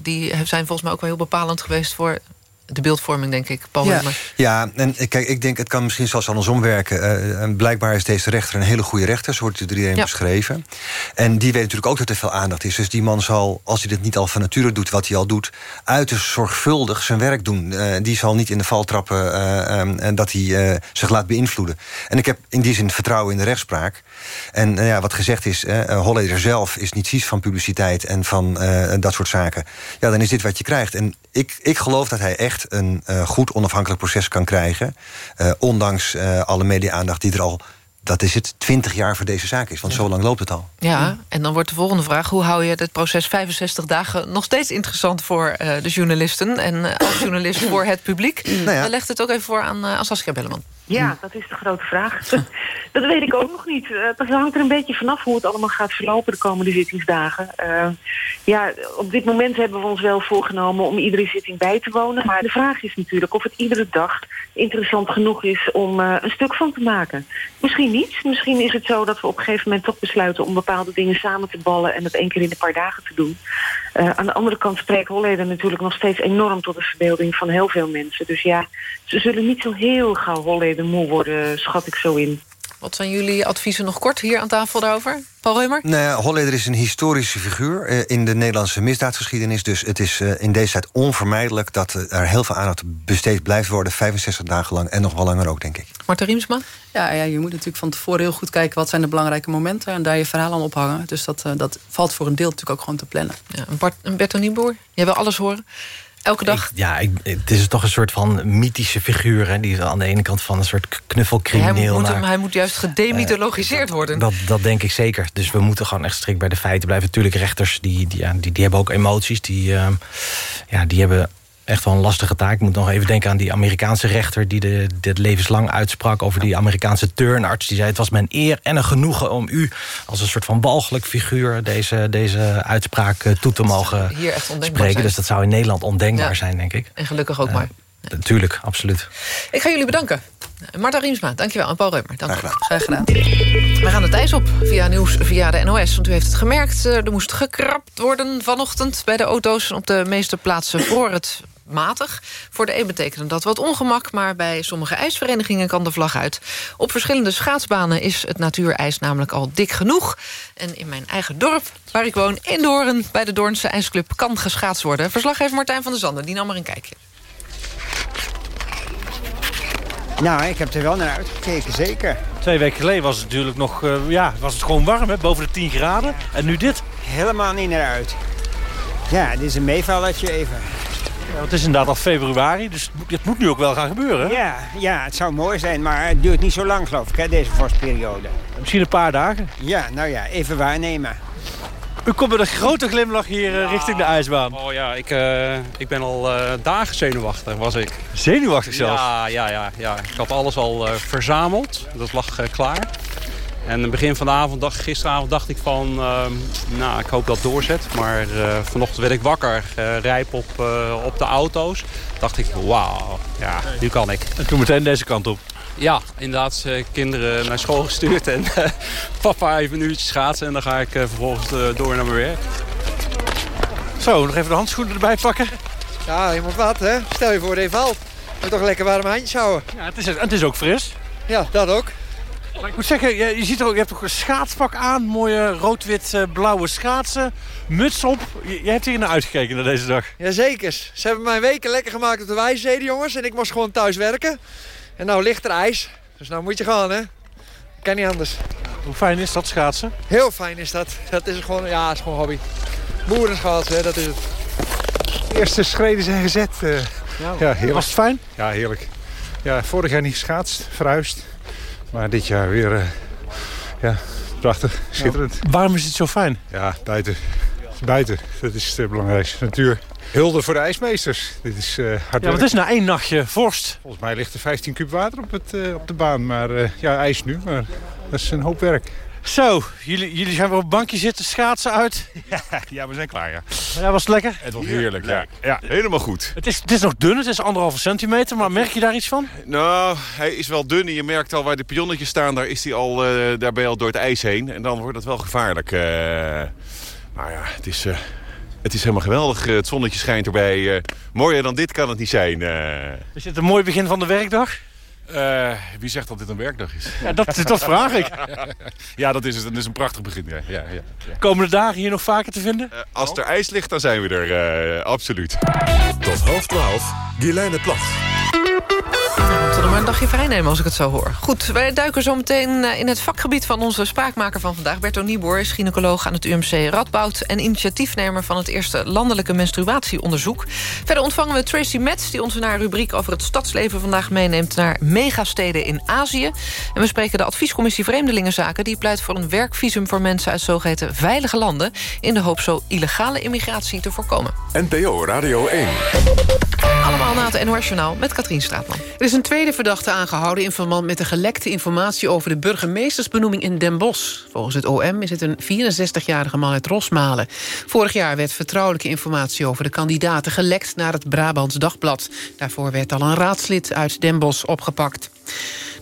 die zijn volgens mij ook wel heel bepalend geweest voor de beeldvorming, denk ik, Paul ja. ja, en kijk, ik denk, het kan misschien zelfs andersom werken. Uh, blijkbaar is deze rechter een hele goede rechter, zo wordt het door iedereen ja. beschreven. En die weet natuurlijk ook dat er veel aandacht is. Dus die man zal, als hij dit niet al van nature doet, wat hij al doet... uiterst zorgvuldig zijn werk doen. Uh, die zal niet in de val trappen uh, um, en dat hij zich laat beïnvloeden. En ik heb in die zin vertrouwen in de rechtspraak. En ja, wat gezegd is, Holleder zelf is niet vies van publiciteit... en van dat soort zaken. Ja, dan is dit wat je krijgt. En ik, ik geloof dat hij echt een goed onafhankelijk proces kan krijgen. Ondanks alle media-aandacht die er al dat is het 20 jaar voor deze zaak is. Want ja. zo lang loopt het al. Ja, en dan wordt de volgende vraag... hoe hou je het proces 65 dagen nog steeds interessant voor uh, de journalisten... en uh, als journalist voor het publiek? Nou ja. Legt het ook even voor aan uh, Saskia Belleman. Ja, dat is de grote vraag. dat weet ik ook nog niet. Dat hangt er een beetje vanaf hoe het allemaal gaat verlopen de komende zittingsdagen. Uh, ja, op dit moment hebben we ons wel voorgenomen om iedere zitting bij te wonen. Maar de vraag is natuurlijk of het iedere dag interessant genoeg is om uh, een stuk van te maken. Misschien Misschien is het zo dat we op een gegeven moment toch besluiten om bepaalde dingen samen te ballen en het één keer in een paar dagen te doen. Uh, aan de andere kant spreekt Holleder natuurlijk nog steeds enorm tot de verbeelding van heel veel mensen. Dus ja, ze zullen niet zo heel gauw Holleder moe worden, schat ik zo in. Wat zijn jullie adviezen nog kort hier aan tafel daarover? Paul Reumer? Nou ja, Holleder is een historische figuur uh, in de Nederlandse misdaadgeschiedenis. Dus het is uh, in deze tijd onvermijdelijk dat er heel veel aandacht besteed blijft worden. 65 dagen lang en nog wel langer ook, denk ik. Marta Riemsma? Ja, ja, je moet natuurlijk van tevoren heel goed kijken... wat zijn de belangrijke momenten en daar je verhaal aan ophangen. Dus dat, uh, dat valt voor een deel natuurlijk ook gewoon te plannen. Ja, Bart, Berto Nieboer, jij wil alles horen? Elke dag? Ik, ja, ik, het is toch een soort van mythische figuur. Hè, die aan de ene kant van een soort knuffelcrimineel... Hij, moet naar, hem, hij moet juist gedemythologiseerd uh, worden. Dat, dat denk ik zeker. Dus we moeten gewoon echt strikt bij de feiten blijven. Natuurlijk, rechters die, die, die, die hebben ook emoties. Die, uh, ja, die hebben echt wel een lastige taak. Ik moet nog even denken aan die Amerikaanse rechter... die de, dit levenslang uitsprak over die Amerikaanse turnarts. Die zei, het was mijn eer en een genoegen om u... als een soort van walgelijk figuur deze, deze uitspraak toe te mogen Hier echt spreken. Zijn. Dus dat zou in Nederland ondenkbaar ja. zijn, denk ik. En gelukkig ook uh, maar. Natuurlijk, absoluut. Ik ga jullie bedanken. Marta Riemsma, dankjewel. En Paul Reumer, dank Graag, Graag gedaan. We gaan het ijs op via nieuws via de NOS. Want u heeft het gemerkt, er moest gekrapt worden vanochtend... bij de auto's op de meeste plaatsen voor het matig. Voor de een betekent dat wat ongemak... maar bij sommige ijsverenigingen kan de vlag uit. Op verschillende schaatsbanen is het natuurijs namelijk al dik genoeg. En in mijn eigen dorp, waar ik woon, in Doorn... bij de Doornse IJsclub kan geschaatst worden. Verslaggever Martijn van der Zanden, die nam er een kijkje. Nou, ik heb er wel naar uitgekeken, zeker. Twee weken geleden was het natuurlijk nog, uh, ja, was het gewoon warm, hè? boven de 10 graden. Ja. En nu dit? Helemaal niet naar uit. Ja, dit is een meevallertje even. Ja, het is inderdaad al februari, dus het moet nu ook wel gaan gebeuren. Ja, ja, het zou mooi zijn, maar het duurt niet zo lang, geloof ik, hè, deze vorstperiode. Misschien een paar dagen? Ja, nou ja, even waarnemen. U komt met een grote glimlach hier ja. richting de ijsbaan. Oh ja, ik, uh, ik ben al uh, dagen zenuwachtig, was ik. Zenuwachtig zelfs? Ja, ja, ja, ja. ik had alles al uh, verzameld. Dat lag klaar. En het begin van de avond, dacht, gisteravond dacht ik van, uh, nou, ik hoop dat het doorzet. Maar uh, vanochtend werd ik wakker, uh, rijp op, op de auto's. Dacht ik, wauw, ja, nu kan ik. En toen meteen deze kant op? Ja, inderdaad, kinderen naar school gestuurd en papa even een uurtje schaatsen. En dan ga ik vervolgens door naar mijn werk. Zo, nog even de handschoenen erbij pakken. Ja, je moet wat, hè. Stel je voor je valt. Moet toch lekker warme handjes houden. Ja, het is, het is ook fris. Ja, dat ook. Maar ik moet zeggen, je, je, ziet er ook, je hebt ook een schaatspak aan. Mooie rood-wit-blauwe schaatsen. Muts op. Je, je hebt hier naar uitgekeken naar deze dag. Jazeker. Ze hebben mijn weken lekker gemaakt op de wijzeden, jongens. En ik moest gewoon thuis werken. En nou ligt er ijs. Dus nou moet je gaan, hè. Kan niet anders. Hoe fijn is dat schaatsen? Heel fijn is dat. Dat is gewoon, ja, is gewoon hobby. Boerenschaatsen, hè, dat is het. eerste schreden zijn gezet. Uh, ja, heerlijk. Was het fijn? Ja, heerlijk. Ja, vorig jaar niet geschaatst, verhuisd. Maar dit jaar weer, uh, ja, prachtig, schitterend. waarom is het zo fijn? Ja, buiten. Buiten, dat is het belangrijkste. Natuur. Hulde voor de ijsmeesters. Dit is uh, hard Ja, wat is nou één nachtje vorst? Volgens mij ligt er 15 kub water op, het, uh, op de baan. Maar ja, ijs nu. Maar dat is een hoop werk. Zo, jullie, jullie zijn weer op een bankje zitten, schaatsen uit. Ja, ja we zijn klaar, ja. Ja, was het lekker? Het was heerlijk, ja. ja. Helemaal goed. Het is, het is nog dun, het is anderhalve centimeter, maar merk je daar iets van? Nou, hij is wel dun en je merkt al waar de pionnetjes staan, daar, is hij al, uh, daar ben je al door het ijs heen. En dan wordt het wel gevaarlijk. Uh, maar ja, het is... Uh, het is helemaal geweldig. Het zonnetje schijnt erbij. mooier dan dit kan het niet zijn. Is het een mooi begin van de werkdag? Uh, wie zegt dat dit een werkdag is? Ja, dat, dat vraag ik. ja, dat is het. Dat is een prachtig begin. Ja, ja, ja. Komende dagen hier nog vaker te vinden? Uh, als er ijs ligt, dan zijn we er. Uh, absoluut. Tot half twaalf, Guilaine Plat. We maar een dagje vrij nemen als ik het zo hoor. Goed, wij duiken zo meteen in het vakgebied van onze spraakmaker van vandaag. Berto Nieboer is gynaecoloog aan het UMC Radboud... en initiatiefnemer van het eerste landelijke menstruatieonderzoek. Verder ontvangen we Tracy Metz... die ons in haar rubriek over het stadsleven vandaag meeneemt... naar megasteden in Azië. En we spreken de adviescommissie Vreemdelingenzaken... die pleit voor een werkvisum voor mensen uit zogeheten veilige landen... in de hoop zo illegale immigratie te voorkomen. NPO Radio 1. Allemaal na het NOS met Katrien Straatman. Er is een tweede verdachte aangehouden in verband met de gelekte informatie... over de burgemeestersbenoeming in Den Bosch. Volgens het OM is het een 64-jarige man uit Rosmalen. Vorig jaar werd vertrouwelijke informatie over de kandidaten gelekt... naar het Brabants Dagblad. Daarvoor werd al een raadslid uit Den Bosch opgepakt.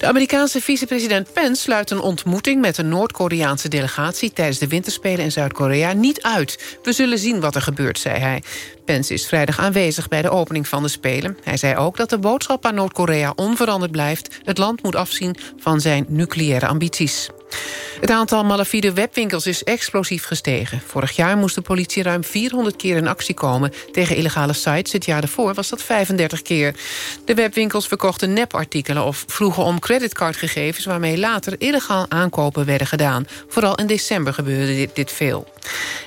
De Amerikaanse vicepresident Pence sluit een ontmoeting... met een Noord-Koreaanse delegatie tijdens de winterspelen in Zuid-Korea niet uit. We zullen zien wat er gebeurt, zei hij. Pence is vrijdag aanwezig bij de opening van de Spelen. Hij zei ook dat de boodschap aan Noord-Korea onveranderd blijft. Het land moet afzien van zijn nucleaire ambities. Het aantal malafide webwinkels is explosief gestegen. Vorig jaar moest de politie ruim 400 keer in actie komen... tegen illegale sites. Het jaar daarvoor was dat 35 keer. De webwinkels verkochten nepartikelen of vroegen om creditcardgegevens... waarmee later illegaal aankopen werden gedaan. Vooral in december gebeurde dit, veel.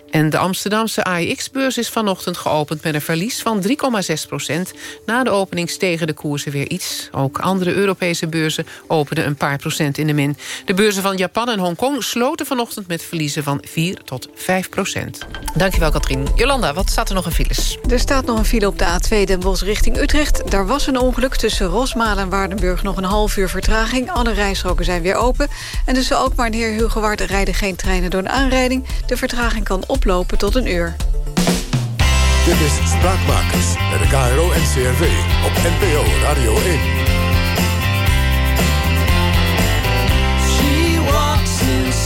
En de Amsterdamse AIX-beurs is vanochtend geopend met een verlies van 3,6 procent. Na de opening stegen de koersen weer iets. Ook andere Europese beurzen openden een paar procent in de min. De beurzen van Japan en Hongkong sloten vanochtend met verliezen van 4 tot 5 procent. Dankjewel, Katrien. Jolanda, wat staat er nog in files? Er staat nog een file op de A2 Den Bosch richting Utrecht. Daar was een ongeluk tussen Rosmalen en Waardenburg nog een half uur vertraging. Alle rijstroken zijn weer open. En tussen Alkmaar en Heer Hugewaard rijden geen treinen door een aanrijding. De vertraging kan oplopen tot een uur. Dit is Spraakmakers bij de KRO en CRV op NPO Radio 1.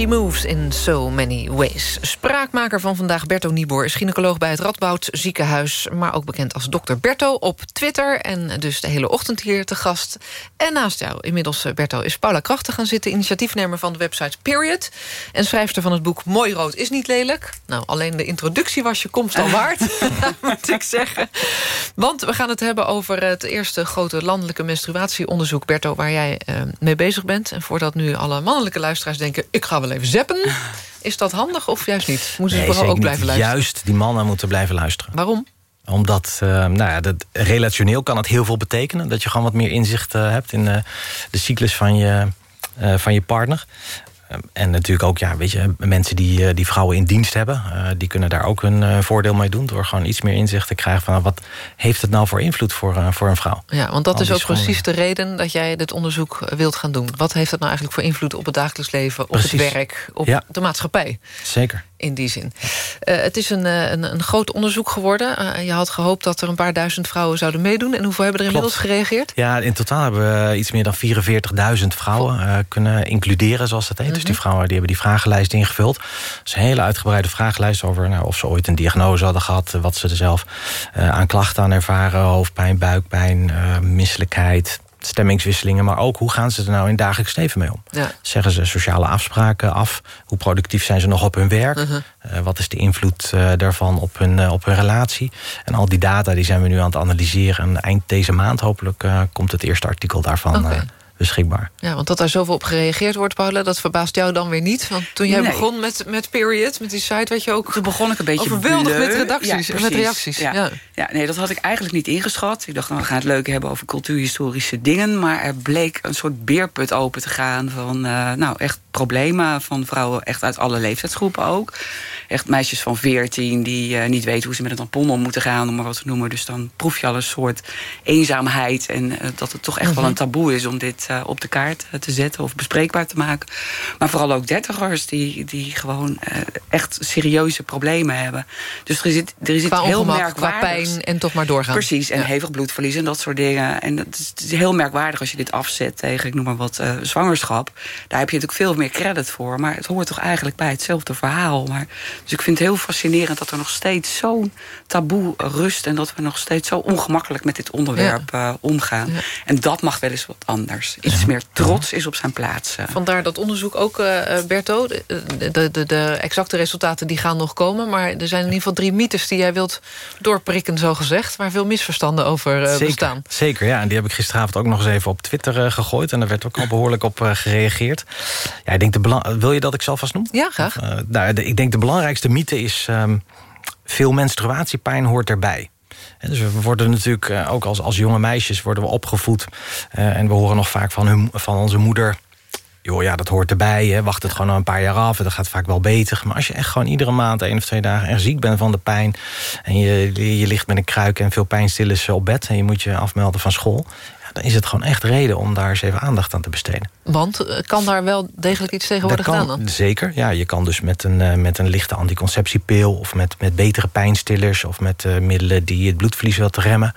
She Moves in So Many Ways. Spraakmaker van vandaag, Berto Nieboer, is gynaecoloog bij het Radboud ziekenhuis... maar ook bekend als dokter Berto op Twitter... en dus de hele ochtend hier te gast. En naast jou, inmiddels eh, Berto, is Paula Krachten gaan zitten... initiatiefnemer van de website Period... en schrijfster van het boek Mooi Rood is niet lelijk. Nou, alleen de introductie was je komst al waard, moet ik zeggen. Want we gaan het hebben over het eerste grote landelijke menstruatieonderzoek... Berto, waar jij uh, mee bezig bent. En voordat nu alle mannelijke luisteraars denken... ik ga wel even zeppen. Is dat handig of juist niet? Moeten ze vooral ook blijven luisteren? Juist, die mannen moeten blijven luisteren. Waarom? Omdat, eh, nou ja, dat, relationeel kan het heel veel betekenen. Dat je gewoon wat meer inzicht eh, hebt in eh, de cyclus van je, van je partner. Eh, En natuurlijk ook, ja, weet je, mensen die, eh, die vrouwen in dienst hebben... eh, die kunnen daar ook hun eh, voordeel mee doen... door gewoon iets meer inzicht te krijgen van... nou, wat heeft het nou voor invloed voor, voor een vrouw? Ja, want dat Al is ook precies de reden dat jij dit onderzoek wilt gaan doen. Wat heeft het nou eigenlijk voor invloed op het dagelijks leven... op Precies. het werk, op Ja. de maatschappij? Zeker. In die zin. Eh, het is een, eh, een, een groot onderzoek geworden. Eh, je had gehoopt dat er een paar duizend vrouwen zouden meedoen. En hoeveel hebben er inmiddels gereageerd? Ja, in totaal hebben we iets meer dan 44.000 vrouwen kunnen includeren, zoals dat heet. Dus die vrouwen die hebben die vragenlijst ingevuld. Dat is een hele uitgebreide vragenlijst over nou, of ze ooit een diagnose hadden gehad, wat ze er zelf aan klachten aan ervaren, hoofdpijn, buikpijn, misselijkheid, stemmingswisselingen, maar ook hoe gaan ze er nou in dagelijks leven mee om? Ja. Zeggen ze sociale afspraken af? Hoe productief zijn ze nog op hun werk? Mhm. Eh, wat is de invloed eh, daarvan op hun, eh, op hun relatie? En al die data die zijn we nu aan het analyseren. En eind deze maand hopelijk komt het eerste artikel daarvan. Beschikbaar. Ja, want dat daar zoveel op gereageerd wordt, Paula... dat verbaast jou dan weer niet. Want toen jij Nee. begon met, met Period, met die site... werd je ook Toen begon ik een beetje overweldigd bleu. met redacties. Ja, met precies. reacties. Ja. Ja. Ja. nee, dat had ik eigenlijk niet ingeschat. Ik dacht, nou, we gaan het leuk hebben over cultuurhistorische dingen. Maar er bleek een soort beerput open te gaan van eh, nou, echt problemen van vrouwen, echt uit alle leeftijdsgroepen ook. Echt meisjes van 14 die eh, niet weten hoe ze met een tampon om moeten gaan, om maar wat te noemen. Dus dan proef je al een soort eenzaamheid en eh, dat het toch echt wel Mhm. een taboe is om dit eh, op de kaart eh, te zetten of bespreekbaar te maken. Maar vooral ook dertigers die, die gewoon eh, echt serieuze problemen hebben. Dus er zit, er zit Qua heel qua merkwaardigs. pijn en toch maar doorgaan. Precies, en Ja. hevig bloedverlies en dat soort dingen. En het is, het is heel merkwaardig als je dit afzet tegen, ik noem maar wat, zwangerschap. Daar heb je natuurlijk veel meer credit voor. Maar het hoort toch eigenlijk bij hetzelfde verhaal. Maar, dus ik vind het heel fascinerend dat er nog steeds zo'n taboe rust... en dat we nog steeds zo ongemakkelijk met dit onderwerp omgaan. En dat mag wel eens wat anders. Iets meer trots is op zijn plaats. eh. Vandaar dat onderzoek ook, eh, eh, Berto. De, de, de, de exacte resultaten die gaan nog komen. Maar er zijn in ieder geval drie mythes die jij wilt doorprikken, zo gezegd. Waar veel misverstanden over Zeker, bestaan. zeker, ja. En die heb ik gisteravond ook nog eens even op Twitter eh, gegooid. En daar werd ook al behoorlijk op eh, gereageerd. Ja, ik denk de belang- Wil je dat ik zelf vast noem? Ja, graag. Eh, nou, de- ik denk de belangrijkste mythe is... ehm, veel menstruatiepijn hoort erbij. Dus we worden natuurlijk eh, ook als, als jonge meisjes worden we opgevoed. eh, en we horen nog vaak van, hun, van onze moeder... joh, ja, dat hoort erbij, hè. wacht het gewoon een paar jaar af... en dat gaat vaak wel beter. Maar als je echt gewoon iedere maand, één of twee dagen... erg ziek bent van de pijn... en je, je ligt met een kruik en veel pijnstillers op bed... en je moet je afmelden van school... Dan is het gewoon echt reden om daar eens even aandacht aan te besteden. Want eh, kan daar wel degelijk iets tegen worden gedaan dan? Zeker, ja. Je kan dus met een, eh, met een lichte anticonceptiepil... of met, met betere pijnstillers... of met eh, middelen die het bloedverlies wil te remmen...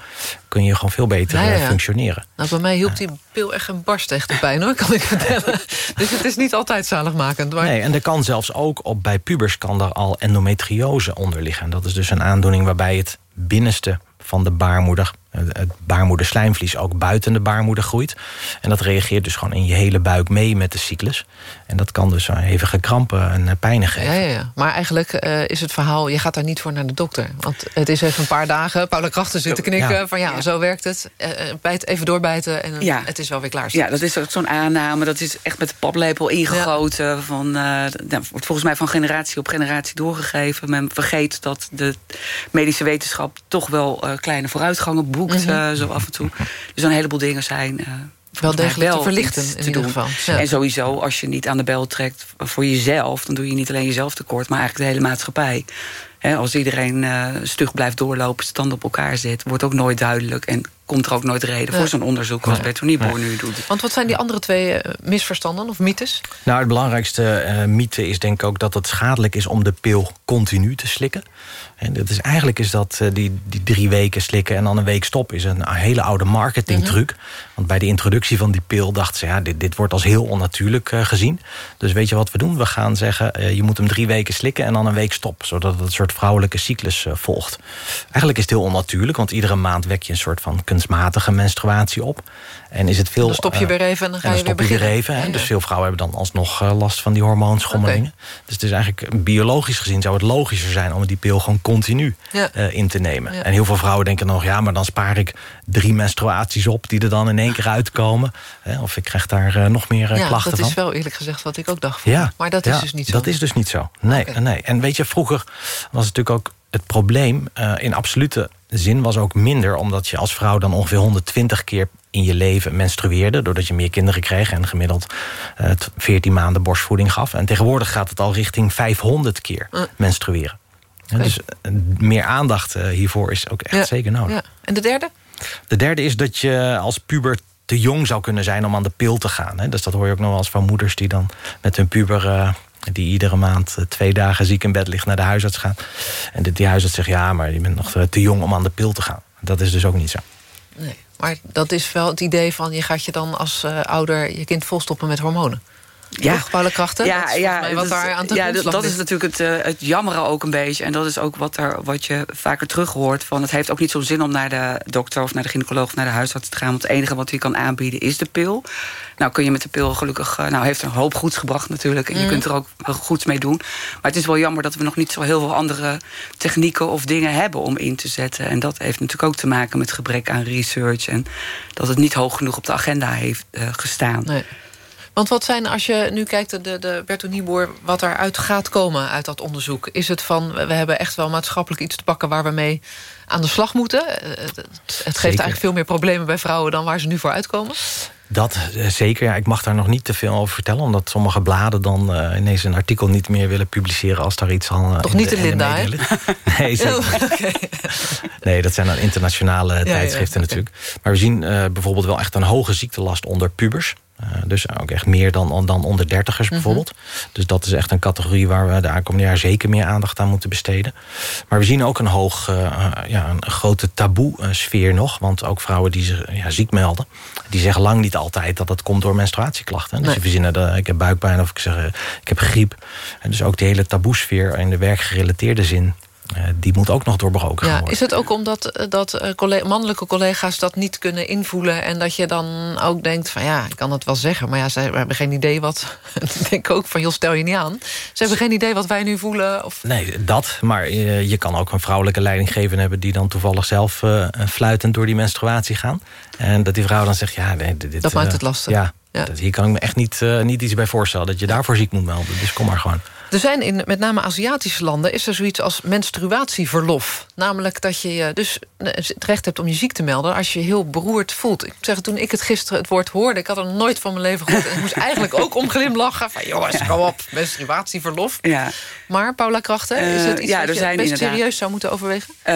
kun je gewoon veel beter Ja, ja, ja. functioneren. Nou, bij mij hielp die pil echt een barst tegen de pijn, hoor, kan ik vertellen. dus het is niet altijd zaligmakend. Maar... Nee, en er kan zelfs ook op, bij pubers kan er al endometriose onder liggen. Dat is dus een aandoening waarbij het binnenste van de baarmoeder... het het baarmoederslijmvlies ook buiten de baarmoeder groeit. En dat reageert dus gewoon in je hele buik mee met de cyclus. En dat kan dus hevige krampen en eh, pijnen geven. Ja, ja, ja. Maar eigenlijk eh, is het verhaal... je gaat daar niet voor naar de dokter. Want het is even een paar dagen. Paula Krachten zit te knikken. Ja. Van ja, Ja. zo werkt het. Eh, bijt even doorbijten en Ja. het is wel weer klaar. Ja, dat is ook zo'n aanname. Dat is echt met de paplepel ingegoten. Van, eh, nou, wordt volgens mij van generatie op generatie doorgegeven. Men vergeet dat de medische wetenschap toch wel eh, kleine vooruitgangen boekt. Mhm. eh, zo af en toe. Dus een heleboel dingen zijn... eh, mij degelijk te wel verlichten, in te ieder geval. Ja. En sowieso, als je niet aan de bel trekt voor jezelf... dan doe je niet alleen jezelf tekort, maar eigenlijk de hele maatschappij. Als iedereen eh, stug blijft doorlopen, stand op elkaar zet... wordt ook nooit duidelijk en komt er ook nooit reden voor zo'n onderzoek... als Bertoni Boer nu doet. Want wat zijn die andere twee eh, misverstanden of mythes? Nou, het belangrijkste uh, mythe is denk ik ook dat het schadelijk is... om de pil continu te slikken. En dat is, eigenlijk is dat uh, die, die drie weken slikken en dan een week stop... is een hele oude marketingtruc. Mm -hmm. Want bij de introductie van die pil dachten ze... ja, dit, dit wordt als heel onnatuurlijk uh, gezien. Dus weet je wat we doen? We gaan zeggen, uh, je moet hem drie weken slikken... en dan een week stop, zodat het een soort vrouwelijke cyclus volgt. Eigenlijk is het heel onnatuurlijk... want iedere maand wek je een soort van kunstmatige menstruatie op. En is het veel, dan stop je weer even en dan ga dan je weer beginnen. Weer even, ja, ja. Dus veel vrouwen hebben dan alsnog last van die hormoonschommelingen. Okay. Dus het is eigenlijk biologisch gezien zou het logischer zijn... om die pil gewoon continu ja. uh, in te nemen. En heel veel vrouwen denken nog... ja, maar dan spaar ik drie menstruaties op... die er dan in één keer uitkomen. Hè, of ik krijg daar uh, nog meer uh, ja, klachten van. dat is wel eerlijk gezegd wat ik ook dacht. Ja, maar dat is dus niet zo. Dat is dus niet zo. Nee, okay. nee. En weet je, vroeger was het natuurlijk ook het probleem... in absolute zin was ook minder... omdat je als vrouw dan ongeveer 120 keer in je leven menstrueerde... doordat je meer kinderen kreeg en gemiddeld uh, 14 maanden borstvoeding gaf. En tegenwoordig gaat het al richting 500 keer uh. menstrueren. Okay. Dus meer aandacht hiervoor is ook echt ja. zeker nodig. Ja. En de derde? De derde is dat je als puber te jong zou kunnen zijn om aan de pil te gaan. Hè? Dus dat hoor je ook nog wel eens van moeders die dan met hun puber... Die iedere maand uh, twee dagen ziek in bed ligt naar de huisarts gaan. En die huisarts zegt, ja, maar je bent nog te jong om aan de pil te gaan. Dat is dus ook niet zo. Nee, maar dat is wel het idee van... je gaat je dan als uh, ouder je kind volstoppen met hormonen. Ja, krachten? Ja, dat ja, wat daar aan te ja, dat, is natuurlijk het, uh, het jammere ook een beetje. En dat is ook wat, er, wat je vaker terug hoort. Van het heeft ook niet zo'n zin om naar de dokter of naar de gynaecoloog of naar de huisarts te gaan. Want het enige wat hij kan aanbieden is de pil. Nou kun je met de pil gelukkig... Uh, nou heeft er een hoop goeds gebracht natuurlijk. En je mm. kunt er ook goeds mee doen. Maar het is wel jammer dat we nog niet zo heel veel andere technieken of dingen hebben om in te zetten. En dat heeft natuurlijk ook te maken met gebrek aan research. En dat het niet hoog genoeg op de agenda heeft uh, gestaan. Nee. Want wat zijn, als je nu kijkt, de, de Bertonieboer... wat eruit gaat komen uit dat onderzoek? Is het van, we hebben echt wel maatschappelijk iets te pakken... waar we mee aan de slag moeten? Het, het geeft eigenlijk veel meer problemen bij vrouwen... dan waar ze nu voor uitkomen? Dat uh, zeker. Ja, ik mag daar nog niet te veel over vertellen... omdat sommige bladen dan uh, ineens een artikel niet meer willen publiceren... als daar iets al Toch niet de, in Linda, de Nee, zeker. Oh, okay. nee, dat zijn dan internationale ja, tijdschriften ja, okay. natuurlijk. Maar we zien bijvoorbeeld wel echt een hoge ziektelast onder pubers. Uh, dus ook echt meer dan, dan onder dertigers bijvoorbeeld. Mm -hmm. Dus dat is echt een categorie waar we de aankomende jaar zeker meer aandacht aan moeten besteden. Maar we zien ook een hoog, uh, ja, een grote taboe-sfeer nog. Want ook vrouwen die zich ja, ziek melden, die zeggen lang niet altijd dat het komt door menstruatieklachten. Dus nee. ze verzinnen, de, ik heb buikpijn of ik zeg, ik heb griep. En dus ook de hele taboe-sfeer in de werkgerelateerde zin die moet ook nog doorbroken ja, worden. Is het ook omdat dat, uh, collega, mannelijke collega's dat niet kunnen invoelen... en dat je dan ook denkt van ja, ik kan het wel zeggen... maar ja, ze hebben geen idee wat... ik denk ook van, joh, stel je niet aan. Ze hebben geen idee wat wij nu voelen. Of... Nee, dat. Maar uh, je kan ook een vrouwelijke leidinggever hebben... die dan toevallig zelf fluitend door die menstruatie gaan. En dat die vrouw dan zegt, ja... Nee, dit, dat maakt het lastig. Ja, ja. Dat, hier kan ik me echt niet, niet iets bij voorstellen... dat je daarvoor ziek moet melden. Dus kom maar gewoon. Er zijn in met name Aziatische landen is er zoiets als menstruatieverlof. Namelijk dat je je dus het recht hebt om je ziek te melden... als je je heel beroerd voelt. Ik zeg, toen ik het gisteren het woord hoorde... ik had er nooit van mijn leven gehoord... en ik moest eigenlijk ook om glimlachen. Van jongens, kom op, menstruatieverlof. Ja. Maar, Paula Krachten, is het iets uh, ja, dat je best inderdaad. serieus zou moeten overwegen? Uh,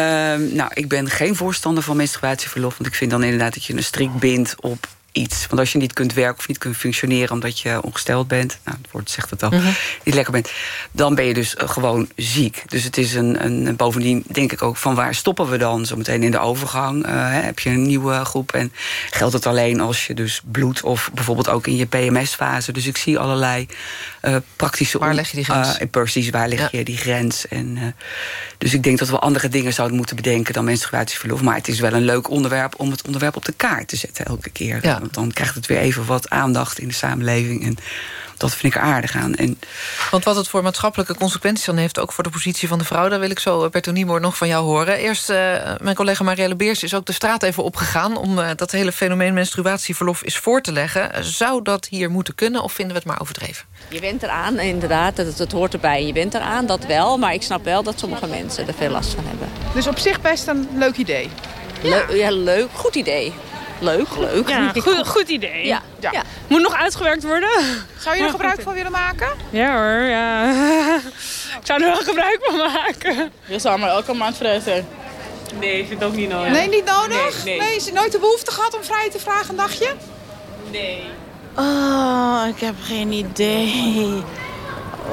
nou, ik ben geen voorstander van menstruatieverlof... want ik vind dan inderdaad dat je een strik bindt op iets. Want als je niet kunt werken of niet kunt functioneren... omdat je ongesteld bent, nou, het woord zegt het al, mm -hmm. niet lekker bent... dan ben je dus uh, gewoon ziek. Dus het is een, een... Bovendien denk ik ook van waar stoppen we dan? Zometeen in de overgang uh, heb je een nieuwe groep... en geldt het alleen als je dus bloed... of bijvoorbeeld ook in je PMS-fase. Dus ik zie allerlei uh, praktische... Waar leg je die grens? precies, waar leg je die grens? En, dus ik denk dat we andere dingen zouden moeten bedenken... dan menstruatieverlof. Maar het is wel een leuk onderwerp om het onderwerp op de kaart te zetten elke keer. Ja. Want dan krijgt het weer even wat aandacht in de samenleving. En dat vind ik aardig aan. En, Want wat het voor maatschappelijke consequenties dan heeft... ook voor de positie van de vrouw, daar wil ik zo, Berto Nieboer, nog van jou horen. Eerst, uh, mijn collega Marielle Beers is ook de straat even opgegaan... om uh, dat hele fenomeen menstruatieverlof eens voor te leggen. Zou dat hier moeten kunnen of vinden we het maar overdreven? Je bent eraan, inderdaad, het, het hoort erbij. Je bent eraan, dat wel. Maar ik snap wel dat sommige mensen er veel last van hebben. Dus op zich best een leuk idee? Ja, Le ja leuk. Goed idee. Leuk, leuk. Ja, goed, goed idee. Ja. Ja. ja. Moet nog uitgewerkt worden. Zou je er gebruik van willen maken? Ja hoor, ja. Ik zou er wel gebruik van maken. Je zou maar elke maand vreten. Nee, vind ik ook niet nodig. Nee, niet nodig? Nee, nee. Is nooit de behoefte gehad om vrij te vragen een dagje? Nee. Oh, ik heb geen idee.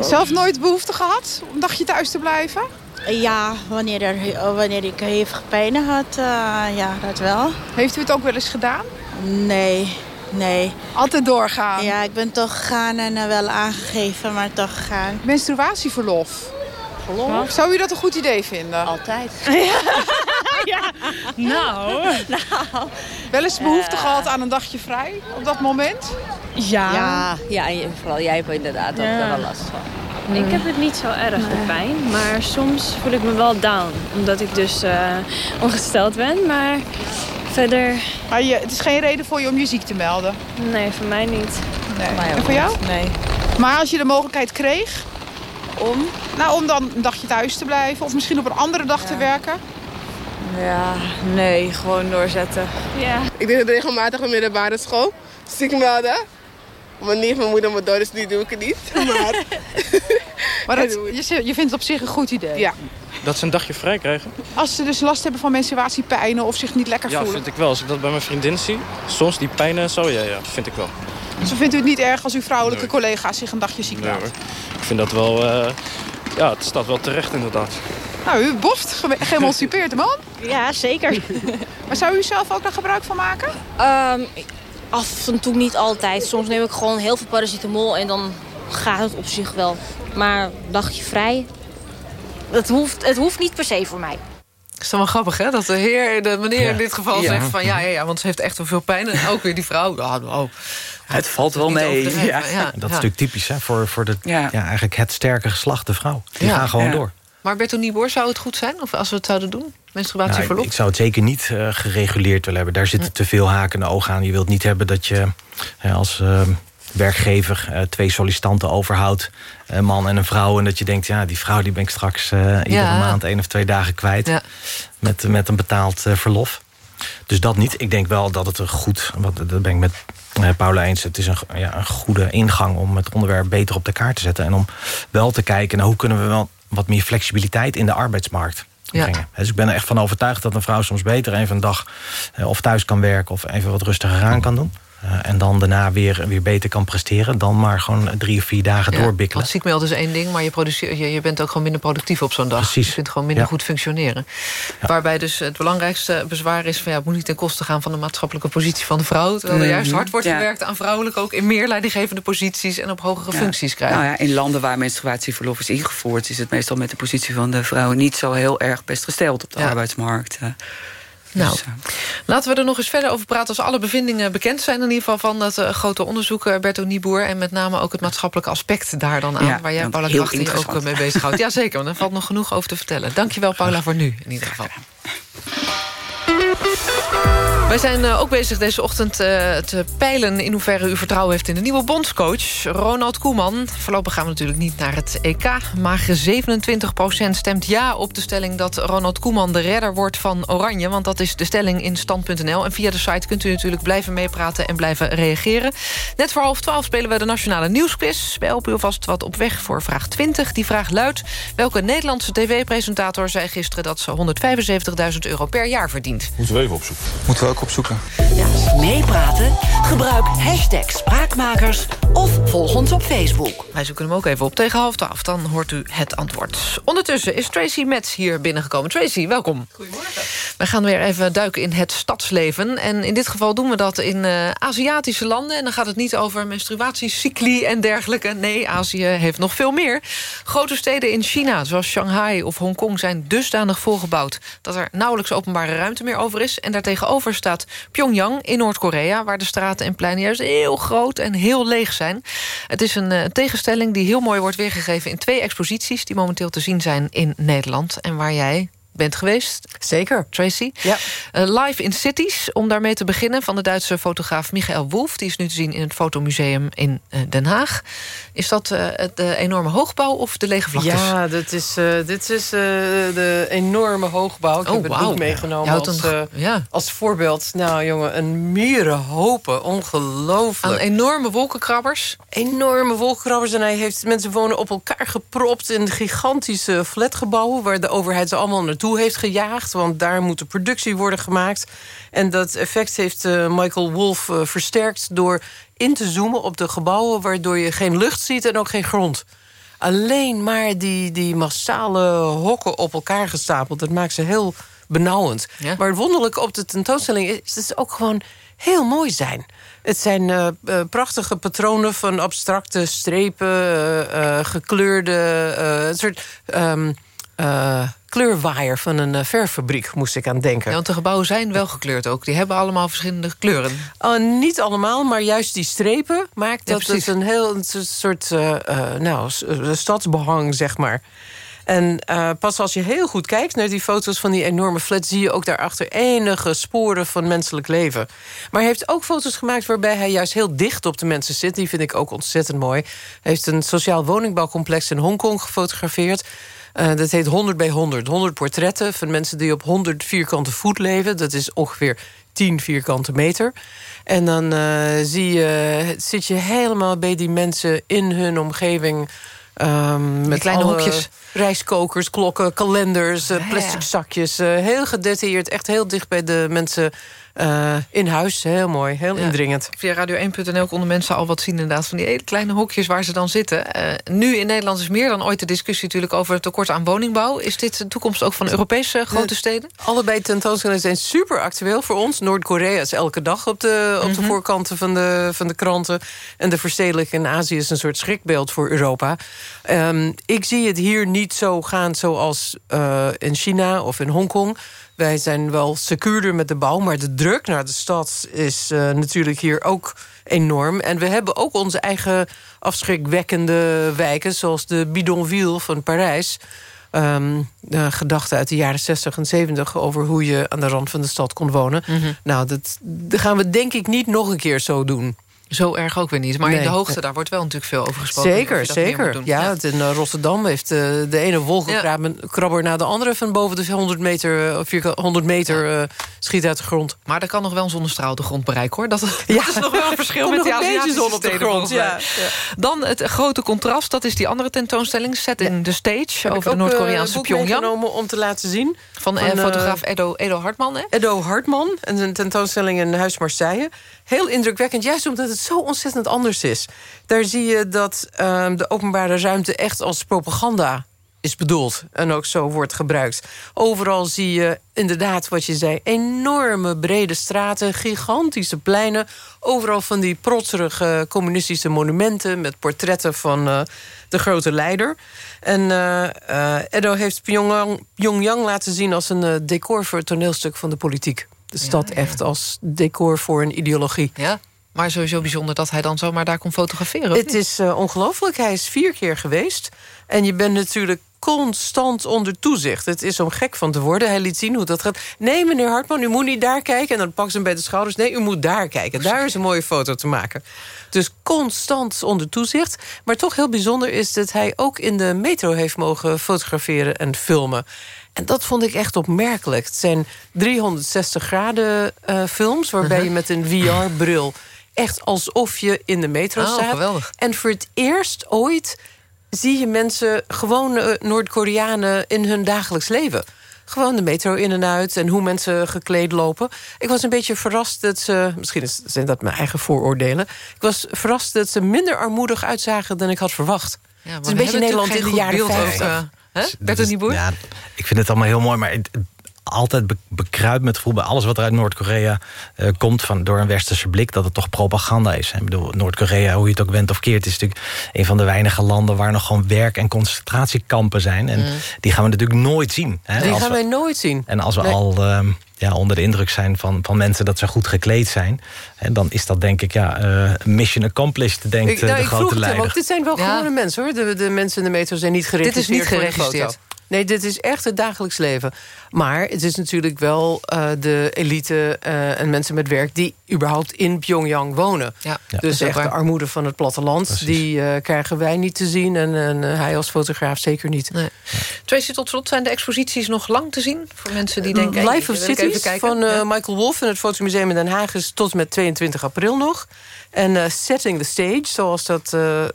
Zelf nooit behoefte gehad om een dagje thuis te blijven? Ja, wanneer, er, wanneer ik hevige pijnen had, uh, ja, dat wel. Heeft u het ook wel eens gedaan? Nee, nee. Altijd doorgaan? Ja, ik ben toch gegaan en uh, wel aangegeven, maar toch gegaan. Menstruatieverlof? Verlof? Zou u dat een goed idee vinden? Altijd. ja, nou. nou. Wel eens behoefte uh, gehad aan een dagje vrij op dat moment? Ja. Ja, ja en vooral jij hebt inderdaad ook ja. wel last van. Ik heb het niet zo erg nee. de pijn, maar soms voel ik me wel down. Omdat ik dus uh, ongesteld ben, maar verder... Maar je, het is geen reden voor je om je ziek te melden? Nee, voor mij niet. Nee. Voor mij en voor jou? Nee. Maar als je de mogelijkheid kreeg om, nou, om dan een dagje thuis te blijven... of misschien op een andere dag ja. te werken... Ja, nee, gewoon doorzetten. Ja. Ik deed het regelmatig op middelbare school. Ziek melden. Maar niet mijn moeder me door, dus nu doe ik het niet. Maar, maar dat, je, je vindt het op zich een goed idee? Ja. Dat ze een dagje vrij krijgen? Als ze dus last hebben van menstruatiepijnen of zich niet lekker ja, voelen? Ja, vind ik wel. Als ik dat bij mijn vriendin zie, soms die pijnen en zo, ja, ja, vind ik wel. Dus vindt u het niet erg als uw vrouwelijke nee. collega's zich een dagje ziek nee, melden? Ik vind dat wel, uh, ja, het staat wel terecht inderdaad. Nou, u boft geëmancipeerd, man. Ja, zeker. maar zou u zelf ook daar gebruik van maken? Um, af en toe niet altijd. Soms neem ik gewoon heel veel paracetamol en dan gaat het op zich wel. Maar dagje vrij, het hoeft, het hoeft niet per se voor mij. Het is dan wel grappig, hè? Dat de heer, de meneer ja. in dit geval ja. zegt van... Ja, ja, ja, want ze heeft echt wel veel pijn. En ook weer die vrouw. Oh, oh. Het valt wel mee. Ja. Ja. Dat is natuurlijk typisch hè, voor, voor de, ja. eigenlijk het sterke geslacht, de vrouw. Die gaan gewoon door. Maar Berto Nieboer, zou het goed zijn of als we het zouden doen? Menstruatieverlof? Nou, ik zou het zeker niet uh, gereguleerd willen hebben. Daar zitten te veel haken en ogen aan. Je wilt niet hebben dat je uh, als uh, werkgever twee sollicitanten overhoudt. Een man en een vrouw. En dat je denkt, ja, die vrouw die ben ik straks iedere ja. maand één of twee dagen kwijt. Ja. Met, met een betaald verlof. Dus dat niet. Ik denk wel dat het een goed... Wat, dat ben ik met Paula eens. Het is een, ja, een goede ingang om het onderwerp beter op de kaart te zetten. En om wel te kijken naar hoe kunnen we wel wat meer flexibiliteit in de arbeidsmarkt brengen. Ja. Dus ik ben er echt van overtuigd dat een vrouw soms beter even een dag of thuis kan werken of even wat rustiger aan kan doen. Uh, en dan daarna weer, weer beter kan presteren... dan maar gewoon drie of vier dagen ja, doorbikkelen. Want ziekmeld is één ding, maar je, produceert, je, je bent ook gewoon minder productief op zo'n dag. Precies. Je kunt gewoon minder ja. goed functioneren. Ja. Waarbij dus het belangrijkste bezwaar is... Van, ja, het moet niet ten koste gaan van de maatschappelijke positie van de vrouw. Terwijl er juist hard wordt gewerkt aan vrouwelijk... ook in meer leidinggevende posities en op hogere functies krijgen. Nou ja, in landen waar menstruatieverlof is ingevoerd... is het meestal met de positie van de vrouw niet zo heel erg best gesteld op de arbeidsmarkt. Nou, dus, uh, laten we er nog eens verder over praten... als alle bevindingen bekend zijn in ieder geval van dat uh, grote onderzoek... Berto Nieboer, en met name ook het maatschappelijke aspect daar dan aan... Ja, waar jij, Paula Kracht, je ook mee bezighoudt. Jazeker, want er valt nog genoeg over te vertellen. Dankjewel, Paula, voor nu in ieder geval. Wij zijn ook bezig deze ochtend uh, te peilen... in hoeverre u vertrouwen heeft in de nieuwe bondscoach, Ronald Koeman. Voorlopig gaan we natuurlijk niet naar het EK. Maar 27% stemt ja op de stelling dat Ronald Koeman... de redder wordt van Oranje, want dat is de stelling in stand.nl. En via de site kunt u natuurlijk blijven meepraten en blijven reageren. Net voor half twaalf spelen we de Nationale Nieuwsquiz. Wij helpen u alvast wat op weg voor vraag 20. Die vraag luidt, welke Nederlandse tv-presentator zei gisteren... dat ze 175.000 euro per jaar verdient? Moeten we even opzoeken. Moeten we ook opzoeken. Ja. Meepraten? Gebruik hashtag Spraakmakers of volg ons op Facebook. Wij zoeken hem ook even op tegen half twaalf. Dan hoort u het antwoord. Ondertussen is Tracy Metz hier binnengekomen. Tracy, welkom. Goedemorgen. We gaan weer even duiken in het stadsleven. En in dit geval doen we dat in uh, Aziatische landen. En dan gaat het niet over menstruatiecycli en dergelijke. Nee, Azië heeft nog veel meer. Grote steden in China, zoals Shanghai of Hongkong... zijn dusdanig volgebouwd dat er nauwelijks openbare ruimte meer over is. En daartegenover staat Pyongyang in Noord-Korea... waar de straten en pleinen juist heel groot en heel leeg zijn. Het is een uh, tegenstelling die heel mooi wordt weergegeven... in twee exposities die momenteel te zien zijn in Nederland. En waar jij bent geweest. Zeker. Tracy. Ja. Uh, live in Cities, om daarmee te beginnen... van de Duitse fotograaf Michael Wolf. Die is nu te zien in het Fotomuseum in uh, Den Haag. Is dat uh, de enorme hoogbouw of de lege vlaktes? Ja, dit is, dit is de enorme hoogbouw. Ik oh, heb het wow. meegenomen als, een, ja. als voorbeeld. Nou jongen, een mierenhopen. Ongelooflijk. Aan enorme wolkenkrabbers? Enorme wolkenkrabbers. En hij heeft mensen wonen op elkaar gepropt... in gigantische flatgebouwen... waar de overheid ze allemaal naartoe naartoe heeft gejaagd. Want daar moet de productie worden gemaakt. En dat effect heeft Michael Wolff versterkt... door in te zoomen op de gebouwen... waardoor je geen lucht ziet en ook geen grond alleen maar die, die massale hokken op elkaar gestapeld. Dat maakt ze heel benauwend. Maar het wonderlijke op de tentoonstelling is dat ze ook gewoon heel mooi zijn. Het zijn uh, prachtige patronen van abstracte strepen, uh, gekleurde... een soort... Um, kleurwaaier van een uh, verffabriek, moest ik aan denken. Ja, want de gebouwen zijn wel gekleurd ook. Die hebben allemaal verschillende kleuren. Uh, niet allemaal, maar juist die strepen maakt dat het een heel een soort uh, nou, stadsbehang, zeg maar. En pas als je heel goed kijkt naar die foto's van die enorme flat... zie je ook daarachter enige sporen van menselijk leven. Maar hij heeft ook foto's gemaakt waarbij hij juist heel dicht op de mensen zit. Die vind ik ook ontzettend mooi. Hij heeft een sociaal woningbouwcomplex in Hongkong gefotografeerd... Uh, dat heet 100 bij 100. 100 portretten van mensen die op 100 vierkante voet leven. Dat is ongeveer 10 vierkante meter. En dan uh, zie je, zit je helemaal bij die mensen in hun omgeving... Um, met kleine hoekjes. Rijskokers, klokken, kalenders, uh, plastic zakjes. heel gedetailleerd, echt heel dicht bij de mensen uh, in huis. Heel mooi, heel indringend. Via radio1.nl konden mensen al wat zien inderdaad... van die hele kleine hokjes waar ze dan zitten. Uh, nu in Nederland is meer dan ooit de discussie natuurlijk... over het tekort aan woningbouw. Is dit de toekomst ook van Europese grote steden? Allebei tentoonstellingen zijn super actueel voor ons. Noord-Korea is elke dag op de, op de mhm. voorkanten van de, van de kranten. En de verstedelijking in Azië is een soort schrikbeeld voor Europa. Um, ik zie het hier niet zo gaan zoals uh, in China of in Hongkong... Wij zijn wel secuurder met de bouw, maar de druk naar de stad is uh, natuurlijk hier ook enorm. En we hebben ook onze eigen afschrikwekkende wijken, zoals de Bidonville van Parijs. Um, gedachten uit de jaren 60 en 70 over hoe je aan de rand van de stad kon wonen. Mhm. Nou, dat, dat gaan we denk ik niet nog een keer zo doen. Zo erg ook weer niet. Maar in de hoogte, daar wordt wel natuurlijk veel over gesproken. Zeker, zeker. Ja, ja. in uh, Rotterdam heeft uh, de ene wolkenkrabber na de andere... van boven de 100 meter, of 100 meter uh, schiet uit de grond. Maar er kan nog wel een zonnestraal de grond bereiken, hoor. Dat, ja. dat is nog wel een verschil met die Aziatische zon op de grond. Ja. Dan het grote contrast, dat is die andere tentoonstelling... Setting the Stage, over de Noord-Koreaanse Pyongyang. genomen om te laten zien. Van, van fotograaf Edo, Edo Hartman, hè? Edo Hartman, en een tentoonstelling in Huis Marseille. Heel indrukwekkend, juist omdat het zo ontzettend anders is. Daar zie je dat uh, de openbare ruimte echt als propaganda is bedoeld. En ook zo wordt gebruikt. Overal zie je inderdaad, wat je zei... enorme brede straten, gigantische pleinen. Overal van die protserige communistische monumenten... met portretten van uh, de grote leider. En uh, uh, Edo heeft Pyongyang, Pyongyang laten zien... als een decor voor het toneelstuk van de politiek de stad echt als decor voor een ideologie. Ja, maar sowieso bijzonder dat hij dan zomaar daar kon fotograferen. Het is uh, ongelooflijk. Hij is vier keer geweest. En je bent natuurlijk constant onder toezicht. Het is om gek van te worden. Hij liet zien hoe dat gaat. Nee, meneer Hartman, u moet niet daar kijken. En dan pakt ze hem bij de schouders. Nee, u moet daar kijken. Daar is een mooie foto te maken. Dus constant onder toezicht. Maar toch heel bijzonder is dat hij ook in de metro heeft mogen fotograferen en filmen. En dat vond ik echt opmerkelijk. Het zijn 360 graden uh, films... waarbij uh-huh. je met een VR-bril echt alsof je in de metro oh, staat. Geweldig. En voor het eerst ooit zie je mensen, gewone Noord-Koreanen... in hun dagelijks leven. Gewoon de metro in en uit en hoe mensen gekleed lopen. Ik was een beetje verrast dat ze... Misschien zijn dat mijn eigen vooroordelen. Ik was verrast dat ze minder armoedig uitzagen dan ik had verwacht. Ja, het is een beetje Nederland in de jaren 50. Hè? Bertha Boer? Ja, ik vind het allemaal heel mooi, maar... Het, altijd bekruipt met het gevoel bij alles wat er uit Noord-Korea uh, komt... Van, door een westerse blik, dat het toch propaganda is. Ik bedoel, Noord-Korea, hoe je het ook went of keert... is natuurlijk een van de weinige landen... waar nog gewoon werk- en concentratiekampen zijn. En mm. die gaan we natuurlijk nooit zien. Hè, die gaan we, wij nooit zien. En als we al... Uh, ja, onder de indruk zijn van, van mensen dat ze goed gekleed zijn. En dan is dat denk ik ja, uh, mission accomplished, denkt ik, nou, de grote leider. Want dit zijn wel ja. gewone mensen hoor. De, de mensen in de metro zijn niet geregistreerd. Dit is niet geregistreerd. Nee, dit is echt het dagelijks leven. Maar het is natuurlijk wel uh, de elite uh, en mensen met werk... die überhaupt in Pyongyang wonen. Ja. dus echt de armoede van het platteland... Precies. die uh, krijgen wij niet te zien. En, en hij als fotograaf zeker niet. Nee. Tracy, tot slot zijn de exposities nog lang te zien? Voor mensen die denken... Life of Cities van ja. Michael Wolff... in het Fotomuseum in Den Haag is tot met 22 april nog. En Setting the Stage, zoals dat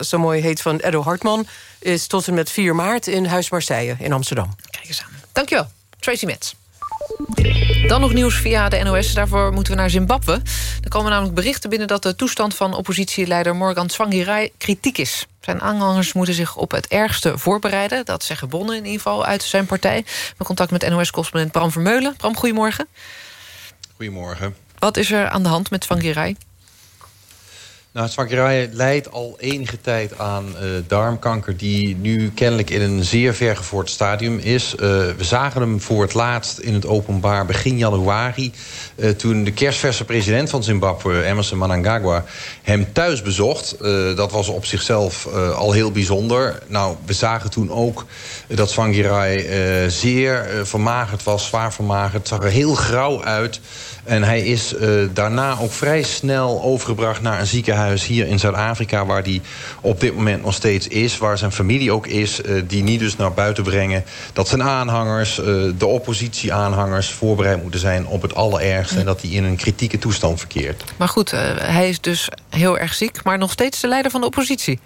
zo mooi heet van Edo Hartman... is tot en met 4 maart in Huis Marseille in Amsterdam. Kijk eens aan. Dankjewel. Tracy Metz. Dan nog nieuws via de NOS. Daarvoor moeten we naar Zimbabwe. Er komen namelijk berichten binnen dat de toestand van oppositieleider Morgan Tsvangirai kritiek is. Zijn aanhangers moeten zich op het ergste voorbereiden. Dat zeggen bronnen in ieder geval uit zijn partij. We contact met NOS-correspondent Bram Vermeulen. Bram, goedemorgen. Goedemorgen. Wat is er aan de hand met Tsvangirai? Nou, Tsvangirai leidt al enige tijd aan uh, darmkanker... die nu kennelijk in een zeer vergevoerd stadium is. Uh, we zagen hem voor het laatst in het openbaar begin januari... Uh, toen de kerstverse president van Zimbabwe, Emerson Mnangagwa... hem thuis bezocht. dat was op zichzelf al heel bijzonder. Nou, we zagen toen ook dat Tsvangirai zeer vermagerd was, zwaar vermagerd. Het zag er heel grauw uit... En hij is uh, daarna ook vrij snel overgebracht naar een ziekenhuis hier in Zuid-Afrika... waar hij op dit moment nog steeds is, waar zijn familie ook is... Uh, die niet dus naar buiten brengen dat zijn aanhangers, uh, de oppositieaanhangers... voorbereid moeten zijn op het allerergste... en dat hij in een kritieke toestand verkeert. Maar goed, hij is dus heel erg ziek... maar nog steeds de leider van de oppositie.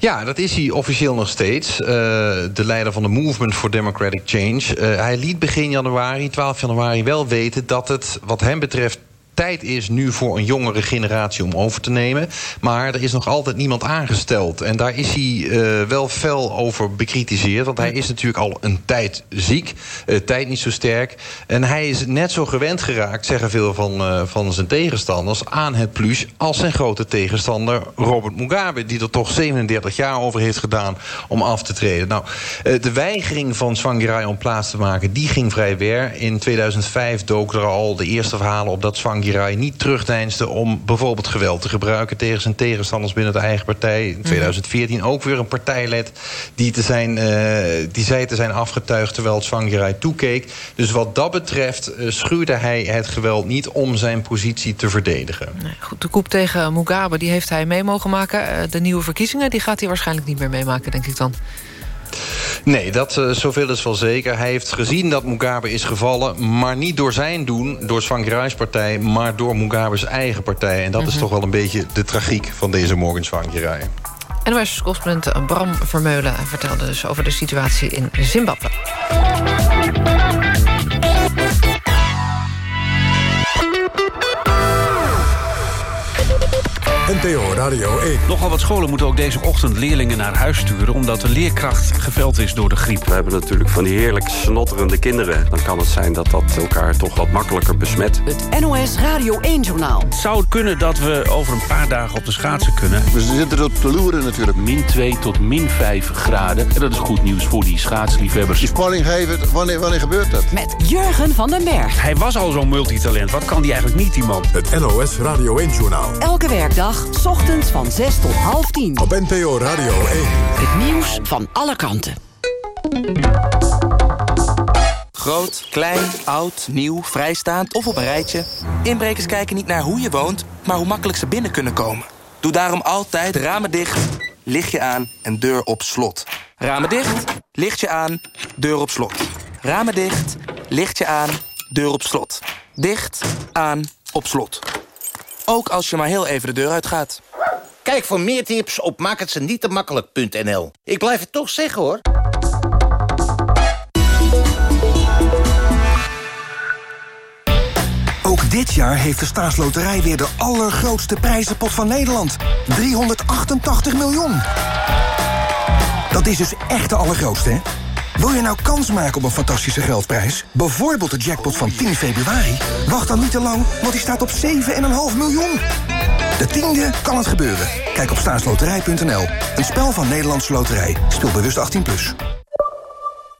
Ja, dat is hij officieel nog steeds. Uh, de leider van de Movement for Democratic Change. Uh, hij liet begin januari, 12 januari, wel weten dat het wat hem betreft tijd is nu voor een jongere generatie om over te nemen. Maar er is nog altijd niemand aangesteld. En daar is hij uh, wel fel over bekritiseerd. Want hij is natuurlijk al een tijd ziek. Uh, tijd niet zo sterk. En hij is net zo gewend geraakt, zeggen veel van, uh, van zijn tegenstanders... aan het plus als zijn grote tegenstander Robert Mugabe... die er toch 37 jaar over heeft gedaan om af te treden. Nou, de weigering van Tsvangirai om plaats te maken, die ging vrij ver. In 2005 doken er al de eerste verhalen op dat Tsvangirai Tsvangirai niet terugdeinsde om bijvoorbeeld geweld te gebruiken tegen zijn tegenstanders binnen de eigen partij. In 2014 mhm. ook weer een partijlid die, te zijn, uh, die zei te zijn afgetuigd terwijl Tsvangirai toekeek. Dus wat dat betreft uh, schuurde hij het geweld niet om zijn positie te verdedigen. Nee, goed, de koep tegen Mugabe die heeft hij mee mogen maken. Uh, de nieuwe verkiezingen die gaat hij waarschijnlijk niet meer meemaken, denk ik dan. Nee, dat uh, zoveel is wel zeker. Hij heeft gezien dat Mugabe is gevallen... maar niet door zijn doen, door Tsvangirai's partij... maar door Mugabe's eigen partij. En dat mm -hmm. is mhm. toch wel een beetje de tragiek van deze Morgan Tsvangirai. NOS-correspondent Bram Vermeulen vertelde dus over de situatie in Zimbabwe. NPO Radio 1. Nogal wat scholen moeten ook deze ochtend leerlingen naar huis sturen... omdat de leerkracht geveld is door de griep. We hebben natuurlijk van die heerlijk snotterende kinderen. Dan kan het zijn dat dat elkaar toch wat makkelijker besmet. Het NOS Radio 1-journaal. Het zou kunnen dat we over een paar dagen op de schaatsen kunnen. We zitten er op de loeren natuurlijk. Min 2 tot min 5 graden. En dat is goed nieuws voor die schaatsliefhebbers. Die spanning geven, wanneer, wanneer gebeurt dat? Met Jurgen van den Berg. Hij was al zo'n multitalent. Wat kan die eigenlijk niet, die man? Het NOS Radio 1-journaal. Elke werkdag ochtends van 6 tot half 10. Op NPO Radio 1. Het nieuws van alle kanten. Groot, klein, oud, nieuw, vrijstaand of op een rijtje. Inbrekers kijken niet naar hoe je woont, maar hoe makkelijk ze binnen kunnen komen. Doe daarom altijd ramen dicht, lichtje aan en deur op slot. Ramen dicht, lichtje aan, deur op slot. Ramen dicht, lichtje aan, deur op slot. Dicht, aan, op slot. Ook als je maar heel even de deur uitgaat. Kijk voor meer tips op makkelijk.nl. Ik blijf het toch zeggen, hoor. Ook dit jaar heeft de staatsloterij weer de allergrootste prijzenpot van Nederland. 388 miljoen. Dat is dus echt de allergrootste, hè? Wil je nou kans maken op een fantastische geldprijs? Bijvoorbeeld de jackpot van 10 februari? Wacht dan niet te lang, want die staat op 7,5 miljoen. De tiende kan het gebeuren. Kijk op staatsloterij.nl. Een spel van Nederlandse Loterij. Speel bewust 18+. Plus.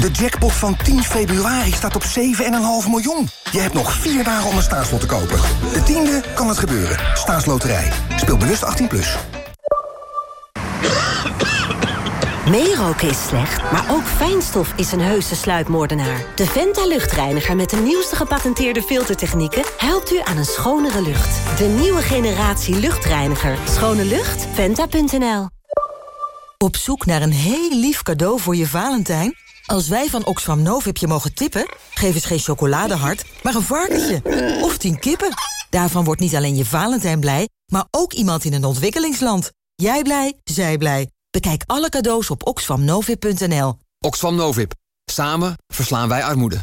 de jackpot van 10 februari staat op 7,5 miljoen. Je hebt nog vier dagen om een staatslot te kopen. De tiende kan het gebeuren. Staatsloterij. Speel bewust 18+. Plus. Meeroken is slecht, maar ook fijnstof is een heuse sluipmoordenaar. De Venta luchtreiniger met de nieuwste gepatenteerde filtertechnieken... helpt u aan een schonere lucht. De nieuwe generatie luchtreiniger. Schone lucht? Venta.nl Op zoek naar een heel lief cadeau voor je Valentijn? Als wij van Oxfam Novib je mogen tippen... geef eens geen chocoladehart, maar een varkentje. Of tien kippen. Daarvan wordt niet alleen je Valentijn blij... maar ook iemand in een ontwikkelingsland. Jij blij, zij blij. Bekijk alle cadeaus op oxfamnovip.nl. Oxfam Novib. Samen verslaan wij armoede.